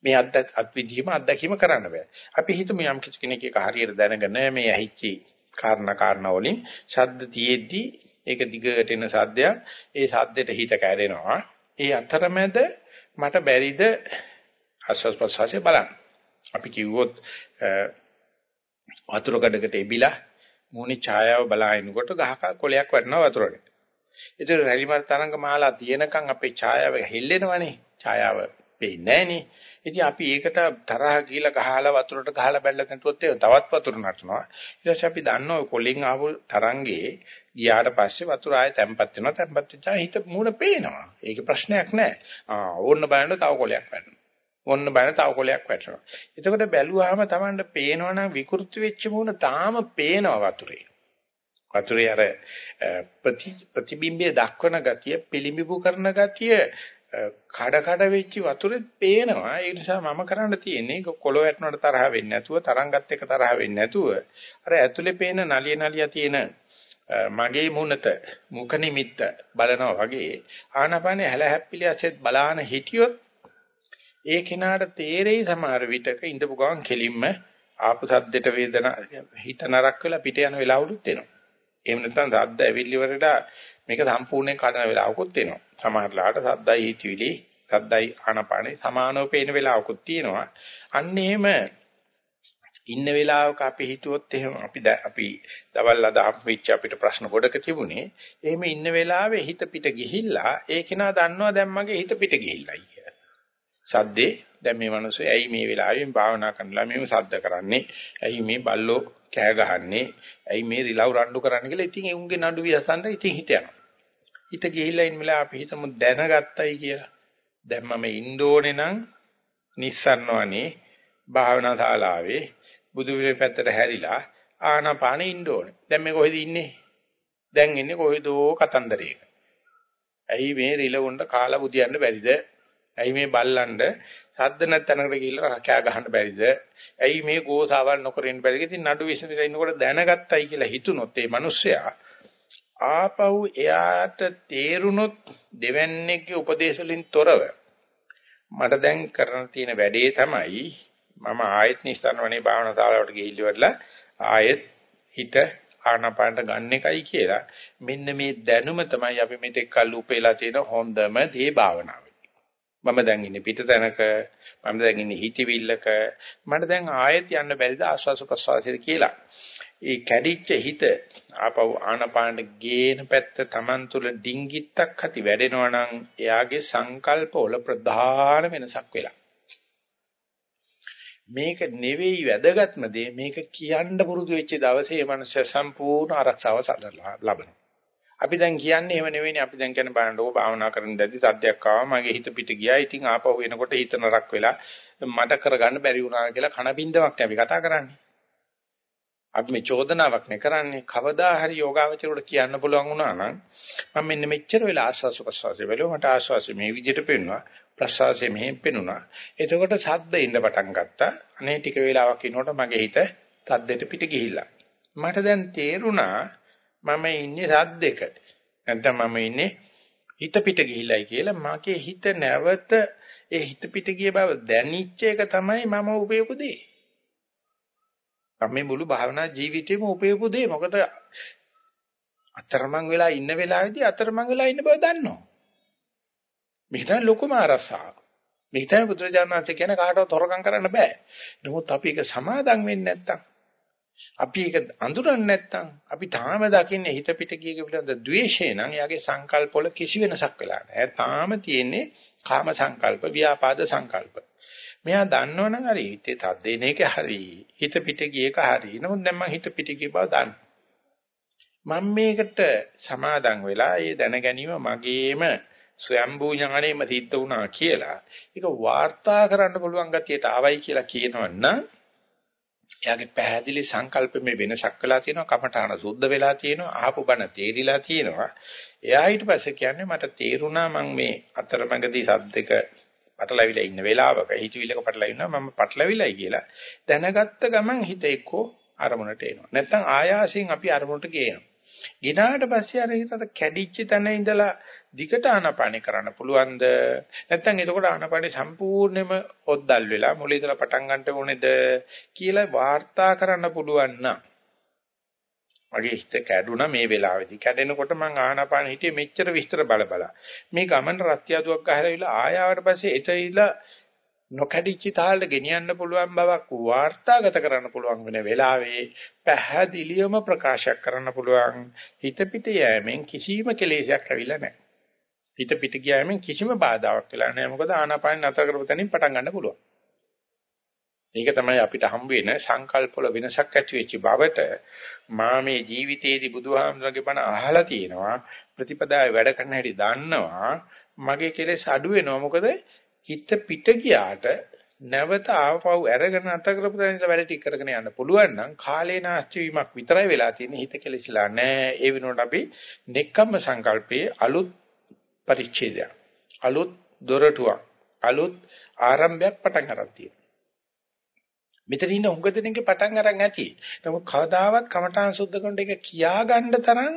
මේ අත් අත්විදීම අත්දැකීම කරන්න බෑ. අපි හිතමු යම් කිසි කෙනෙක් එක හරියට දැනගෙන මේ ඇහිච්චි කාරණා කාරණා වලින් ශබ්ද තියෙද්දි ඒක දිගට එන සද්දයක් ඒ සද්දෙට හිත කැඩෙනවා ඒ අතරමැද මට බැරිද? ආස්වාස් ප්‍රසවාසය බලන්න. අපි කිව්වොත් වතුර කඩකට එබිලා මූණේ ඡායාව බලාගෙනකොට ගහක කොලයක් වටනවා වතුරට. ඒතර රැලිමල් තරංග මාලා තියෙනකන් අපේ ඡායාව හෙල්ලෙනවනේ ඡායාව පේන්නේ නැහනේ ඉතින් අපි ඒකට තරහ කියලා ගහලා වතුරට ගහලා බැලලා නැතුවත් ඒ තවත් වතුර නටනවා. ඊට පස්සේ අපි දන්නවා කොලින් ආපු තරංගේ ගියාට පස්සේ වතුර ආයෙ තැම්පත් වෙනවා. තැම්පත් වෙච්චා හිත මූණ පේනවා. ඒකේ ප්‍රශ්නයක් නැහැ. ආ ඕන්න බලන්න තව කොලයක් වැටෙනවා. ඕන්න බලන්න තව කොලයක් වැටෙනවා. එතකොට බැලුවාම Tamanට පේනවනම් විකෘති වෙච්ච මූණ තාම පේනවා වතුරේ. වතුරේ අර ප්‍රතිබිම්බය දක්වන ගතිය, පිළිඹු කරන ගතිය කඩ කඩ වෙච්ච වතුරෙත් පේනවා ඒ නිසා මම කරන්න තියෙන්නේ කොළ වැටුණට තරහ වෙන්නේ නැතුව තරංගත් එක්ක තරහ වෙන්නේ නැතුව අර ඇතුලේ පේන නලිය නලිය තියෙන මගේ මුණත මුඛ නිමිත්ත බලනවා වගේ ආනපනේ හැල හැප්පිලි ඇසෙත් බලාන හිටියොත් ඒ කෙනාට තේරෙයි සමහර විටක ඉඳපු ගමන් කෙලින්ම ආපු සද්දෙට වේදනා හිත නරක් වෙලා පිට යන වෙලාවලුත් එනවා. එහෙම නැත්නම් සද්ද ඇවිල්ලි වලට මේක සම්පූර්ණයෙන් කඩන වෙලාවකුත් එනවා. සමහරලාට සද්දයි හිතවිලි සද්දයි ආනපානේ සමානව පේන වෙලාවකුත් තියෙනවා. අන්න එහෙම ඉන්න වෙලාවක අපි හිතුවොත් එහෙම අපි අපි දවල් අද හම්බෙච්ච අපිට ප්‍රශ්න ගොඩක තිබුණේ එහෙම ඉන්න වෙලාවේ හිත පිට ගිහිල්ලා ඒ කෙනා දන්නවා දැන් මගේ හිත පිට ගිහිල්ලායි කියලා. සද්දේ දැන් මේ මිනිස්සු ඇයි මේ වෙලාවෙන් භාවනා කරනලා මේව සද්ද කරන්නේ? ඇයි මේ බල්ලෝ කෑ ගහන්නේ? ඇයි මේ රිලව් රණ්ඩු කරන්නේ කියලා ඉතින් ඒ උන්ගේ නඩු වියසන්න ඉතින් හිත යනවා. හිත ගිහිල්ලා ඉන්න වෙලාව අපි හිතමු දැනගත්තයි කියලා. දැන් මම ඉන්න ඕනේ නම් නිස්සන්නවනේ භාවනා ශාලාවේ බුදු විරේ පැත්තට හැරිලා ආනාපානෙ ඉන්න ඕනේ. දැන් මේ කොහෙද ඉන්නේ? දැන් ඉන්නේ කොහෙදෝ කතන්දරයක. ඇයි මේ රිලවුන්ට කාලා බුදියන්න බැරිද? ඇයි මේ බල්ලන්ඩ සද්ද නැත්නම්කට ගිහිල්ලා කෑ ගහන්න බැරිද? ඇයි මේ ගෝසාවල් නොකර ඉන්න බැරිද? ඉතින් නඩු විශ්නිට ඉන්නකොට දැනගත්තයි කියලා හිතුනොත් ඒ මිනිස්සයා ආපහු එයාට තේරුනොත් දෙවන්නේගේ උපදේශ වලින් තොරව මට දැන් කරන්න තියෙන වැඩේ තමයි මම ආයෙත් නිස්සාරණවනේ භාවනා ශාලාවට ගිහිල්ලා ආයෙත් හිත ආනාපානට ගන්න එකයි කියලා මෙන්න මේ දැනුම තමයි අපි මෙතෙක් කල් උපේලා තියෙන හොඳම දේ භාවනාව. මම දැන් ඉන්නේ පිටතැනක මම දැන් ඉන්නේ හිතවිල්ලක මට දැන් ආයෙත් යන්න බැරිද ආස්වාස ප්‍රසවාසයට කියලා. ඒ කැඩිච්ච හිත ආපහු ආනපානට ගේන පැත්ත Taman තුල ඩිංගිත්තක් ඇති වැඩෙනවා නම් එයාගේ සංකල්ප වල ප්‍රධාන වෙනසක් වෙලා. මේක නෙවෙයි වැදගත්ම දේ මේක කියන්න පුරුදු වෙච්ච දවසේ මේ මනුස්සය සම්පූර්ණ ආරක්ෂාව ලබනවා. අපි දැන් කියන්නේ එහෙම නෙවෙයිනේ අපි දැන් කියන්නේ බලන්නකො භාවනා කරන දැදි සද්දයක් ආවා මගේ හිත පිට ගියා. ඉතින් ආපහු එනකොට හිත නරක් වෙලා මට කරගන්න බැරි වුණා කියලා කන බින්දමක් අපි කතා කරන්නේ. අපි මේ චෝදනාවක් නේ කරන්නේ. කවදා හරි යෝගාවචරයට කියන්න පුළුවන් වුණා නම් මම මෙන්න මෙච්චර වෙලා ආස්වාස ප්‍රසවාසය වෙලෝ මට ආස්වාසය මේ විදිහට පෙන්නවා ප්‍රසවාසය මෙහෙම පෙනුණා එතකොට සද්ද ඉන්න පටන් ගත්තා. අනේ ටික වෙලාවක් ඉන්නකොට මගේ හිත සද්දෙට පිට ගිහිල්ලා. මට දැන් තේරුණා මම ඉන්නේ සද්දෙක නැත්නම් මම ඉන්නේ හිත පිට ගිහිල්ලායි කියලා. මගේ හිත නැවත ඒ හිත පිට ගිය බව දැනිච්ච එක තමයි මම උපයපු දේ. මේ මුළු භාවනා ජීවිතේම උපයපු දේ මොකද අතරමං වෙලා ඉන්න වෙලාවේදී අතරමං වෙලා ඉන්න බව දන්නවා. මේක තමයි ලොකුම අරසාව. මේක තමයි බුදුරජාණන්සේ කියන කාටවත් හොරකම් කරන්න බෑ. නමුත් අපි ඒක සමාදම් වෙන්නේ නැත්තම් අපි ඒක අඳුරන්නේ නැත්තම් අපි තාම දකින්නේ හිත පිට ගියක පිළිබඳ ද්වේෂය නම් එයාගේ සංකල්ප වල කිසි වෙනසක් වෙලා නැහැ. තාම තියෙන්නේ කාම සංකල්ප, ව්‍යාපාද සංකල්ප. මෙයා දන්නවනම් හරි හිතේ තද්දේන එක හරි හිත පිට ගිය එක හරි. නමුත් දැන් මම හිත පිට ගිය බව දන්න. මම මේකට සමාදන් වෙලා ඒ දැන ගැනීම මගේම ස්වයම්බූ ඥාණයෙම සිද්ධ වුණා කියලා ඒක වාර්තා කරන්න පුළුවන් ගතියට ආවයි කියලා කියනවනම් එයාගේ පැහැදිලි සංකල්පෙමේ වෙනසක් වෙලා තියෙනවා කමඨාන සුද්ධ වෙලා තියෙනවා අහපු බණ තේරිලා තියෙනවා. එයා ඊට පස්සේ කියන්නේ මට තේරුණා මම මේ අතරමඟදී සද්දක පටලවිලා ඉන්න වෙලාවක හිතවිල්ලක පටලවිනවා මම පටලවිලයි කියලා දැනගත්ත ගමන් හිත එක්කෝ අරමුණට එනවා. නැත්තම් ආයාසයෙන් අපි අරමුණට ගේනවා. ගිනාට පස්සේ අර හිතට කැඩිච්ච තැන ඉඳලා දිගට ආනාපානේ කරන්න පුළුවන්ද? නැත්තම් එතකොට ආනාපානේ සම්පූර්ණයෙන්ම ඔද්දල් වෙලා මුල ඉඳලා පටන් ගන්නට ඕනේද කියලා වාර්තා කරන්න පුළුවන් නම් මගේ හිත කැඩුනා මේ වෙලාවේදී. කැඩෙනකොට මං ආහනපාන හිටියේ මෙච්චර විස්තර බල බල. මේ ගමන රත්යාදුවක් ගහලා ආයාවට පස්සේ එතනilla නොකැඩිච්ච තාලට ගෙනියන්න පුළුවන් බවක් වාර්තාගත කරන්න පුළුවන් වෙන වෙලාවේ පැහැදිලිවම ප්‍රකාශයක් කරන්න පුළුවන් හිත පිට යෑමෙන් කිසිම කෙලෙසයක් ඇවිල්ලා නැහැ. හිත පිට ගියාමෙන් කිසිම බාධාවක් වෙලා නැහැ. මොකද ආනාපාන නතර කරපු තැනින් පටන් ගන්න පුළුවන්. මේක තමයි අපිට හම්බ වෙන සංකල්ප වල වෙනසක් ඇති වෙච්ච බවට මා මේ ජීවිතයේදී බුදුහාමුදුරගේ බණ අහලා තියෙනවා ප්‍රතිපදාවේ වැඩ කරන හැටි දන්නවා මගේ කෙලෙස් අඩු වෙනවා. මොකද හිත පිට ගියාට නැවත ආවපව් අරගෙන අත කරපු තැන ඉඳලා වැඩ ටික කරගෙන යන්න පුළුවන් නම් කාලේ නාස්ති වීමක් විතරයි වෙලා තියෙන්නේ. හිත කෙලෙසිලා නැහැ. ඒ වෙනුවට අපි නෙක්කම්ම සංකල්පයේ අලුත් පරිච්ඡේදයක් අලුත් දොරටුවක් අලුත් ආරම්භයක් පටන් ගන්න තියෙනවා. මෙතන ඉන්න හුඟ දෙනෙක්ගේ පටන් අරන් ඇති. නමුත් කවදාවත් කමඨාන් සුද්ධ කරන එක කියා ගන්න තරම්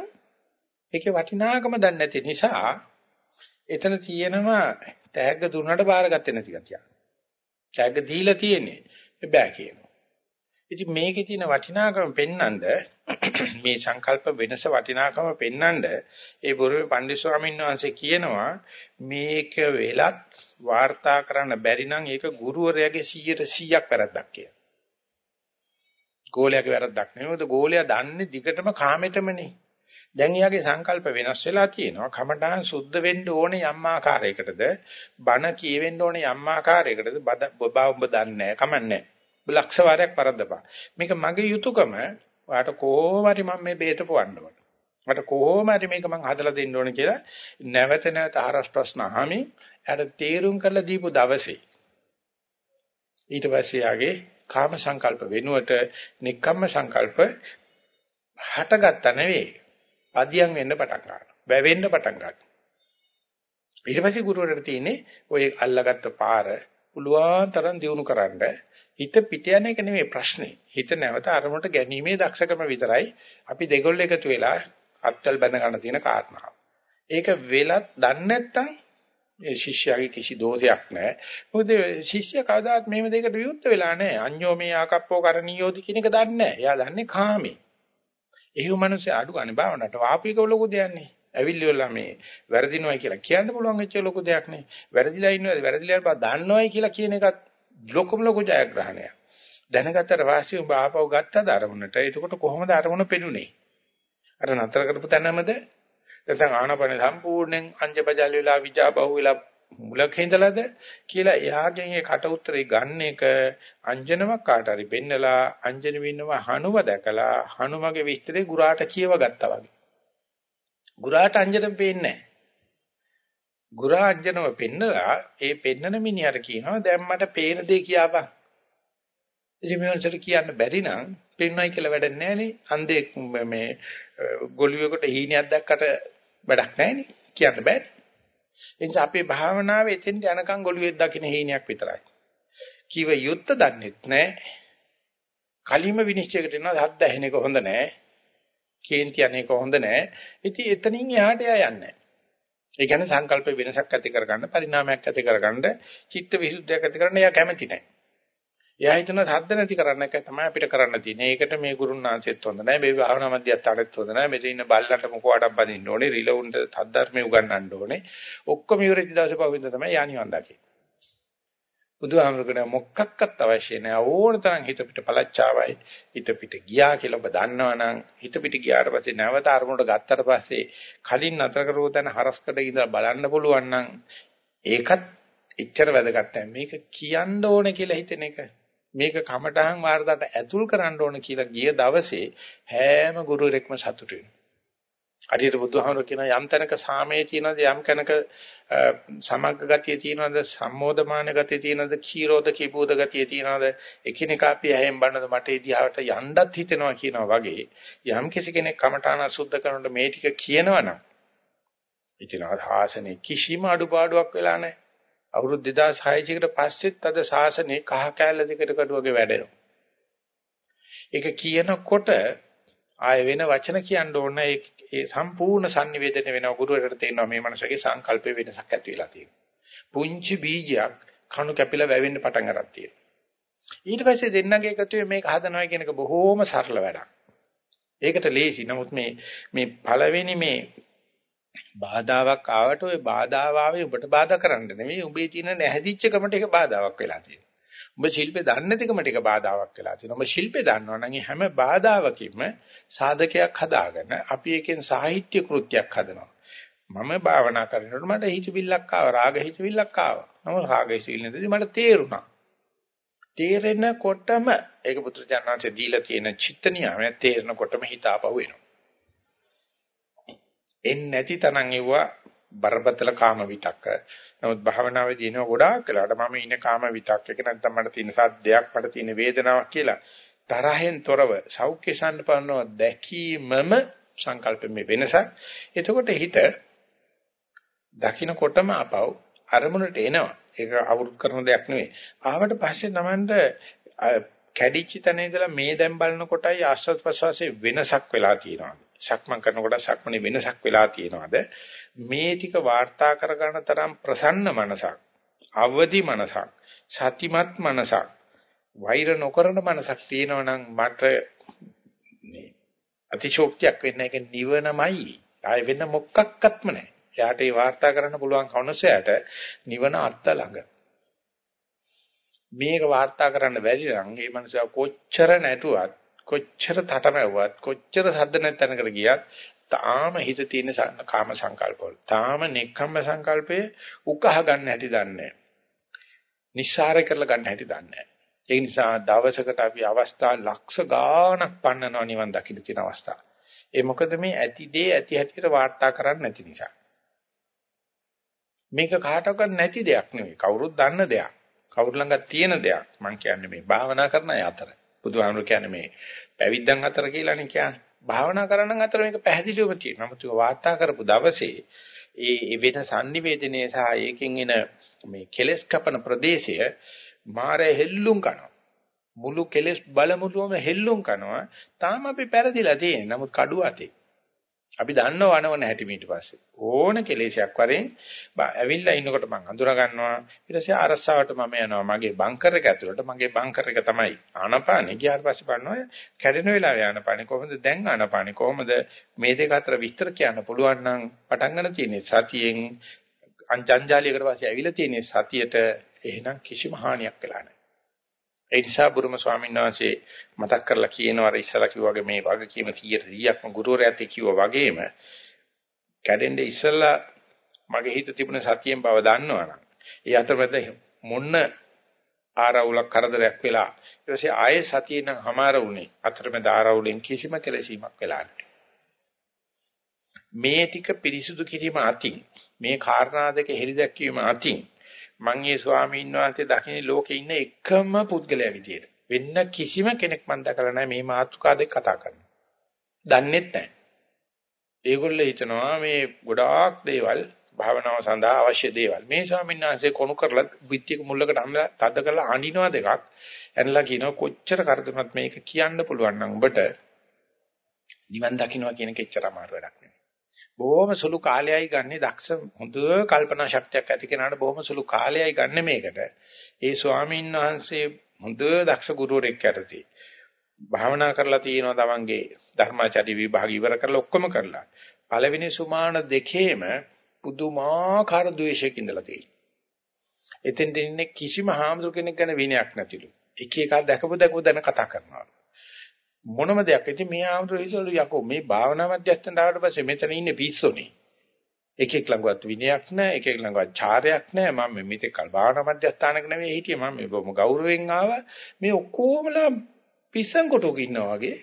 ඒකේ වටිනාකම දන්නේ නැති නිසා එතන තියෙනවා තෑග්ග දුන්නට බාරගත්තේ නැති ගතිය. තෑග්ග දීලා තියෙන්නේ බෑ කියනවා. ඉතින් මේකේ තියෙන වටිනාකම පෙන්වන්නද මේ සංකල්ප වෙනස වටිනාකම පෙන්වන්නද ඒ බුරුමේ පණ්ඩිත ස්වාමීන් වහන්සේ කියනවා මේක වෙලත් වාර්තා කරන්න බැරි නම් ඒක ගුරුවරයාගේ 100%ක් වැරද්දක් කියලා. ගෝලයාගේ වැරද්දක් නෙවෙයි. මොකද ගෝලයා දන්නේ දිගටම කාමෙටමනේ. දැන් යාගේ සංකල්ප වෙනස් වෙලා තියෙනවා. කමඨාන් සුද්ධ වෙන්න ඕනේ යම් ආකාරයකටද, බණ කියවෙන්න ඕනේ යම් ආකාරයකටද, බබා ඔබ දන්නේ නැහැ. කමන්නේ. ලක්ෂ වාරයක් පරද්දපා. මේක මගේ යුතුයකම. වාට කොහොම හරි මම මේ බේත පොවන්න ඕන. මට කොහොම හරි මේක මං හදලා දෙන්න ඕන කියලා නැවත නැවත හරස් ප්‍රශ්න අහමින් එයාට තේරුම් කරලා දීපු දවසේ ඊට පස්සේ යාගේ කාම සංකල්ප වෙනුවට නික්කම්ම සංකල්ප හටගත්ත නෙවෙයි පදියම් වෙන්න පටන් ගන්නවා. වැවෙන්න පටන් ගන්නවා. ඊට පස්සේ ගුරුවරට තියෙන්නේ ඔය අල්ලගත්ත පාර පුළුවන් තරම් දියුණු කරන්න හිත පිට යන එක නෙමෙයි ප්‍රශ්නේ. හිත නැවත අරමුණට ගැනීමේ දක්ෂකම විතරයි අපි දෙගොල්ල එකතු වෙලා අත්වල බැඳ ගන්න තියෙන කාරණාව. ඒක වෙලත් දන්නේ නැත්නම් ඒ ශිෂ්‍යයාගේ කිසි දෝෂයක් නැහැ. මොකද ශිෂ්‍ය කවදාත් මෙහෙම දෙයකට විරුද්ධ වෙලා නැහැ. අඤ්ඤෝ මේ ආකප්පෝ කරණීයෝදි කියන එක දන්නේ නැහැ. එයා දන්නේ කාමේ. එහෙම මිනිස්සු අඩු ගන්න බාවනට වාපික ලොකු දෙයක් නේ. ඇවිල්ලි වෙලා මේ වැරදිනවයි කියලා කියන්න පුළුවන් වෙච්ච ලොකු දෙයක් නේ. වැරදිලා ඉන්නවද වැරදිලා බා දන්නවයි කියලා කියන එකත් ලොකුම ලොකු ජයග්‍රහණයක්. දැනගත්තට වාසිය ඔබ ආපහු ගත්තද අරමුණට. එතකොට කොහොමද අරමුණ පෙනුනේ? අර නතර කරපු තැනමද නැත්නම් ආනපන සම්පූර්ණයෙන් අංජබජල් වෙලා විජාබහුව වෙලා මුලක ඉඳලාද කියලා එයාගෙන් ඒ කට උත්තරේ ගන්න එක අංජනමක් කාට හරි පෙන්නලා අංජන වින්නව හනුව දැකලා හනුමගේ විස්තරේ ගුරාට කියව ගත්තා වගේ. ගුරාට අංජනම් පේන්නේ නැහැ. ගුරා අංජනව පෙන්නලා ඒ පෙන්නන මිනිහට කියනවා දැන් මට පේන දේ කියාපන්. ඉතින් මේවන්සට කියන්න බැරි නම් පෙන්වයි කියලා වැඩක් නැහැ නේ. අන්දේ මේ ගොළුවෙකුට හීනයක් දැක්කට වැඩක් නැහැ නේ. කියන්න බෑ. ඒ නිසා අපේ භාවනාවේ එතෙන්ට යනකම් ගොළුෙක් දකින්න හීනයක් විතරයි. කිව යුත්ත දන්නෙත් නැහැ. කලින්ම විනිශ්චයකට එනවා හද්ද ඇහෙන එක හොඳ නැහැ. කේන්ති අනේක හොඳ නැහැ. ඉතින් එතනින් එහාට එයා යන්නේ ඒ කියන්නේ සංකල්ප වෙනසක් ඇති කරගන්න, පරිණාමයක් ඇති කරගන්න, චිත්ත විසුද්ධියක් ඇති කරන්න එයා කැමති නැහැ. එයා හිතන සද්ද නැති කරන්න එක තමයි අපිට කරන්න තියෙන්නේ. ඒකට මේ ගුරුන්නාංශෙත් හොඳ නැහැ. මේ භාවනා මධ්‍යස්ථානෙත් හොඳ නැහැ. මෙතන ඉන්න බල්ලන්ට මොකවඩක් බඳින්න ඕනේ. රිලවුන්ට සද්ධර්මයේ උගන්වන්න ඕනේ. ඔක්කොම ඉවරෙච්ච දවසේ පහුවෙන්ද තමයි යානිවන් දකින්නේ. බුදුහාමුදුරගෙන මොකක්වත් අවශ්‍ය නැහැ. ඕන තරම් හිත පිට පළච්චාවයි. හිත පිට ගියා කියලා ඔබ දන්නවනම් හිත පිට ගියාට පස්සේ නැවත අරමුණට ගත්තට පස්සේ කලින් නතර කරව තැන හරස්කඩ ඉඳලා බලන්න පුළුවන් නම් ඒකත් එච්චර වැදගත් නැහැ. මේක කියන්න ඕනේ කියලා හිතෙන එක. මේක කමටහන් වාර්තාවට ඇතුල් කරන්න ඕන කියලා ගිය දවසේ හැම ගුරුවරෙක්ම සතුටු වෙනවා. හරියට බුදුහාමුදුරු කියන යම් තැනක සාමයේ තියෙනද යම් කැනක සමග්ග ගතිය තියෙනවද සම්මෝධමාන ගතිය තියෙනවද කීරෝධ කීපෝධ ගතිය තියෙනවද එකිනෙක අපි හැම බන්නද මට එදිහාට යන්නත් හිතෙනවා කියනවා වගේ යම් කිසි කෙනෙක් කමඨාන සුද්ධ කරනකොට මේ ටික කියනවනම් ඉතින් ආසනේ කිසිම අඩුපාඩුවක් වෙලා නැහැ අවුරුදු 2600 කට පස්සෙත් අද ශාසනය කහ කෑල්ල දෙකට කඩුවගේ වැඩෙනවා. ඒක කියනකොට ආය වෙන වචන කියන්න ඕන ඒ සම්පූර්ණ sannivedana වෙනවා ගුරුවරට තේරෙනවා මේ මනසගේ සංකල්පේ වෙනසක් ඇති වෙලා තියෙනවා. පුංචි බීජයක් කණු කැපිලා වැවෙන්න පටන් අරන් තියෙනවා. ඊට පස්සේ දෙන්නගේ එකතුවේ මේක හදනවා කියන එක බොහොම සරල වැඩක්. ඒකට ලේසි. නමුත් මේ මේ පළවෙනි මේ බාධාවක් ආවට ওই බාධාව ආවේ ඔබට බාධා කරන්න නෙමෙයි උඹේ තියෙන නැහැදිච්ච කමට ඒක බාධාවක් වෙලා තියෙනවා. උඹ ශිල්පේ දන්නේ නැති කමට ඒක බාධාවක් වෙලා තියෙනවා. උඹ ශිල්පේ දන්නවා නම් හැම බාධාවකින්ම සාධකයක් හදාගෙන අපි එකෙන් සාහිත්‍ය කෘත්‍යයක් හදනවා. මම භාවනා කරනකොට මට හිතවිල්ලක් ආවා රාග හිතවිල්ලක් ආවා. නම රාග හිතවිල්ල නැතිදී මට තේරුණා. තේරෙනකොටම ඒක පුත්‍රජානන්සේ දීලා තියෙන චිත්ත නියමය තේරෙනකොටම හිත ආපහු එනවා. එන්නේ නැති තරම් එවුවා බරපතල කාම විතක්ක. නමුත් භාවනාවේදී එනවා ගොඩාක් වෙලාට මම ඉන්නේ කාම විතක්කක නැත්නම් මට තියෙන සද්දයක් මට තියෙන වේදනාවක් කියලා තරහෙන් තොරව සෞඛ්‍ය සම්පන්නව දැකීමම සංකල්පෙමේ වෙනසක්. එතකොට හිත දකින්නකොටම අපව අරමුණට එනවා. ඒක අවුරුදු කරන දෙයක් නෙවෙයි. ආවට පස්සේ Tamanට කැඩිච්ච තැන ඉඳලා මේ දැන් බලන කොටයි ආස්වාද ප්‍රසවාසයේ වෙනසක් වෙලා තියෙනවා. සක්මන් කරනකොට සක්මනේ වෙනසක් වෙලා තියෙනවද? මේ ටික වාර්තා කරගන්න තරම් ප්‍රසන්න මනසක්, අවදි මනසක්, සතිමත් මනසක් වෛර නොකරන මනසක් තියෙනවා නම් මට මේ අතිශෝක්තියක් වෙන්න එක නිවනමයි. ආයෙ වෙන මොකක්වත්ම නැහැ. එයාට ඒ වාර්තා කරන්න පුළුවන් කවුනසයට නිවන අත්ත ළඟ. මේක වාර්තා කරන්න බැරි නම් මේ මනුස්සයා කොච්චර නැටුවත් කොච්චර තටමැව්වත් කොච්චර සද්ද නැතනකට ගියත් තාම හිත තියෙන කාම සංකල්පවල තාම නෙක්ඛම්ම සංකල්පයේ උකහා ගන්න හැටි දන්නේ නිස්සාරය කරලා ගන්න හැටි දන්නේ ඒ නිසා දවසකට අපි අවස්ථා ලක්ෂ ගාණක් පන්නනවා නිවන් දකින්න තියෙන අවස්ථා. ඒ මොකද මේ ඇති දේ ඇති හැටියට වාර්තා කරන්නේ නැති නිසා. මේක කාටවත් නැති දෙයක් නෙවෙයි. කවුරුත් දන්න දෙයක්. කවුරු ළඟ තියෙන දෙයක්. මම කියන්නේ මේ භාවනා කරන අය අතර. බුදුහාමුදුරු කියන්නේ මේ පැවිද්දන් අතර කියලානේ කියන්නේ. භාවනා කරනන් අතර මේක පැහැදිලිවම තියෙනවා. නමුත් ඒක වාර්තා කරපු දවසේ ඒ වෙන sannivedanaye සහ ඒකෙන් එන මේ කෙලස් කපන ප්‍රදේශය මාරය හෙල්ලුම් කරනවා. මුළු කෙලස් බලමුළුවම හෙල්ලුම් කරනවා. තාම අපි පෙරදිලා තියෙන්නේ. නමුත් කඩුව අතේ. අපි දන්නව අනවන හැටි ඊට පස්සේ. ඕන කෙලෙසයක් වරෙන් ඇවිල්ලා ඉන්නකොට මම අඳුර ගන්නවා ඊට පස්සේ අරස්සාවට මම යනවා. මගේ බංකර් එක ඇතුළට මගේ බංකර් එක තමයි ආනපානෙ. ගියාට පස්සේ බලනවා කැඩෙන වෙලාවේ ආනපානෙ කොහොමද? දැන් ආනපානෙ කොහොමද? මේ දෙක අතර විස්තර කියන්න පුළුවන් නම් පටන් ගන්න තියෙන්නේ සතියෙන්. අංජංජාලියකට පස්සේ ඇවිල්ලා තියෙන්නේ සතියට එහෙනම් කිසිම හානියක් වෙලා නැහැ. ඒ නිසා බුරුම ස්වාමීන් වහන්සේ මතක් කරලා කියනවා අර ඉස්සලා කිව්වාගේ මේ වගකීම 100%ක්ම ගුරුවරයාත් කිව්වා වගේම කැඩෙන්නේ ඉස්සලා මගේ හිත තිබුණ සතියෙන් බව දන්නවනම් ඒ අතරමැද මොන්න ආරවුලක් කරදරයක් වෙලා ඊට පස්සේ ආයේ සතියෙන් නම් හමාර වුණේ අතරමැද ආරවුලෙන් කිසිම කෙලෙසීමක් වෙලා නැහැ. මේ ටික පිරිසුදු කිරීම අතින් මේ කාරණා දෙක හෙළිදැක්වීම අතින් මං ඒ ස්වාමීන් වහන්සේ දකින්න ලෝකේ ඉන්න එකම පුද්ගලයා විදියට. වෙන්න කිසිම කෙනෙක් මන් දැකලා නැහැ මේ මාතෘකා දෙක කතා කරනවා. දන්නේත් නැහැ. ඒගොල්ලෝ හිතනවා මේ ගොඩාක් දේවල් භාවනාව සඳහා අවශ්‍ය දේවල්. මේ ස්වාමීන් වහන්සේ කොණු කරලා පිටියක මුල්ලකට අම්ලා තද කරලා අඬිනවා දෙකක්. එනලා කියනවා කොච්චර කරදමත් මේක කියන්න පුළුවන් නම් ඔබට නිවන් දකින්නවා කියන කෙච්චර අමාරු වැඩක් නෙවෙයි. බොහොම සුළු කාලයයි ගන්න දක්ෂ හොඳ කල්පනා ශක්තියක් ඇති කෙනාට බොහොම සුළු කාලයයි ගන්න මේකට. ඒ ස්වාමීන් වහන්සේ හොඳ දක්ෂ ගුරුවරයෙක් යටතේ භාවනා කරලා තියෙනවා තමන්ගේ ධර්මාචාරී විභාග ඉවර කරලා ඔක්කොම කරලා. පළවෙනි සුමාන දෙකේම පුදුමාකාර ද්වේෂයක ඉඳලා තියෙනවා. එතෙන් දෙන්නේ කිසිම හාමුදුර කෙනෙක් ගැන විනයක් නැතිලු. එක එක දැකපු දැකපු දැන කතා කරනවා. මොනම දෙයක් ඉතින් මේ ආමතුරු හිතවලු යකෝ මේ භාවනා මධ්‍යස්ථානට ආවට පස්සේ මෙතන ඉන්නේ පිස්සෝනේ එකෙක් ළඟවත් විනයක් නැහැ එකෙක් ළඟවත් චාරයක් නැහැ මම මෙතෙක් කල් භාවනා මධ්‍යස්ථානක නෙවෙයි හිටියේ මම මේ බොහොම ගෞරවයෙන් ආවා මේ ඔක්කොමලා පිස්සන් කොටුවක ඉන්නා වගේ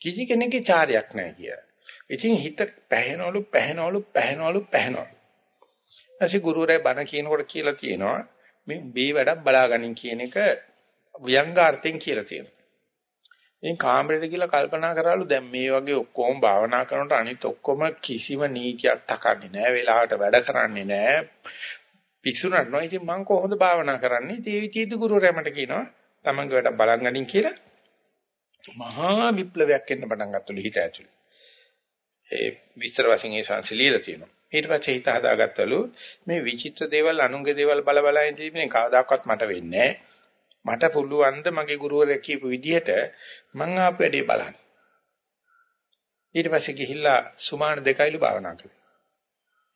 කිසි කෙනෙක්ගේ චාරයක් නැහැ කියලා. ඉතින් හිත පැහැෙනවලු පැහැෙනවලු පැහැෙනවලු පැහැෙනවලු. ඊපස්සේ ගුරුවරයා බණ කියනකොට කියලා තියෙනවා මේ මේ වැඩක් බලාගනින් කියන එක ව්‍යංගාර්ථයෙන් කියලා තියෙනවා. ඉතින් කාමරේට ගිහලා කල්පනා කරාලු දැන් මේ වගේ ඔක්කොම භාවනා කරනකොට අනිත් ඔක්කොම කිසිම නීතියක් තකන්නේ නැහැ වෙලාවට වැඩ කරන්නේ නැහැ පිස්සුනට නෝ. ඉතින් මම කොහොමද භාවනා කරන්නේ? ඉතින් ඒ විචීති ගුරුවරයා මට කියනවා. තමන්ගේ වැඩ බලන් ගනින් කියලා. මහා විප්ලවයක් එන්න පටන් ගත්තලු හිත ඇතුලේ. ඒ විස්තර වශයෙන් ඒ සංසිලියලා තියෙනවා. ඊට පස්සේ හිත හදාගත්තලු මේ විචිත්‍ර දේවල් අනුන්ගේ දේවල් බල බල ඉඳීමේ කවදාකවත් මට වෙන්නේ නැහැ මට පුළුවන් ද මගේ ගුරුවරයා කියපු විදිහට මං ආපු වැඩේ බලන්න. ඊට පස්සේ ගිහිල්ලා සුමාන දෙකයිලු භාවනා කළා.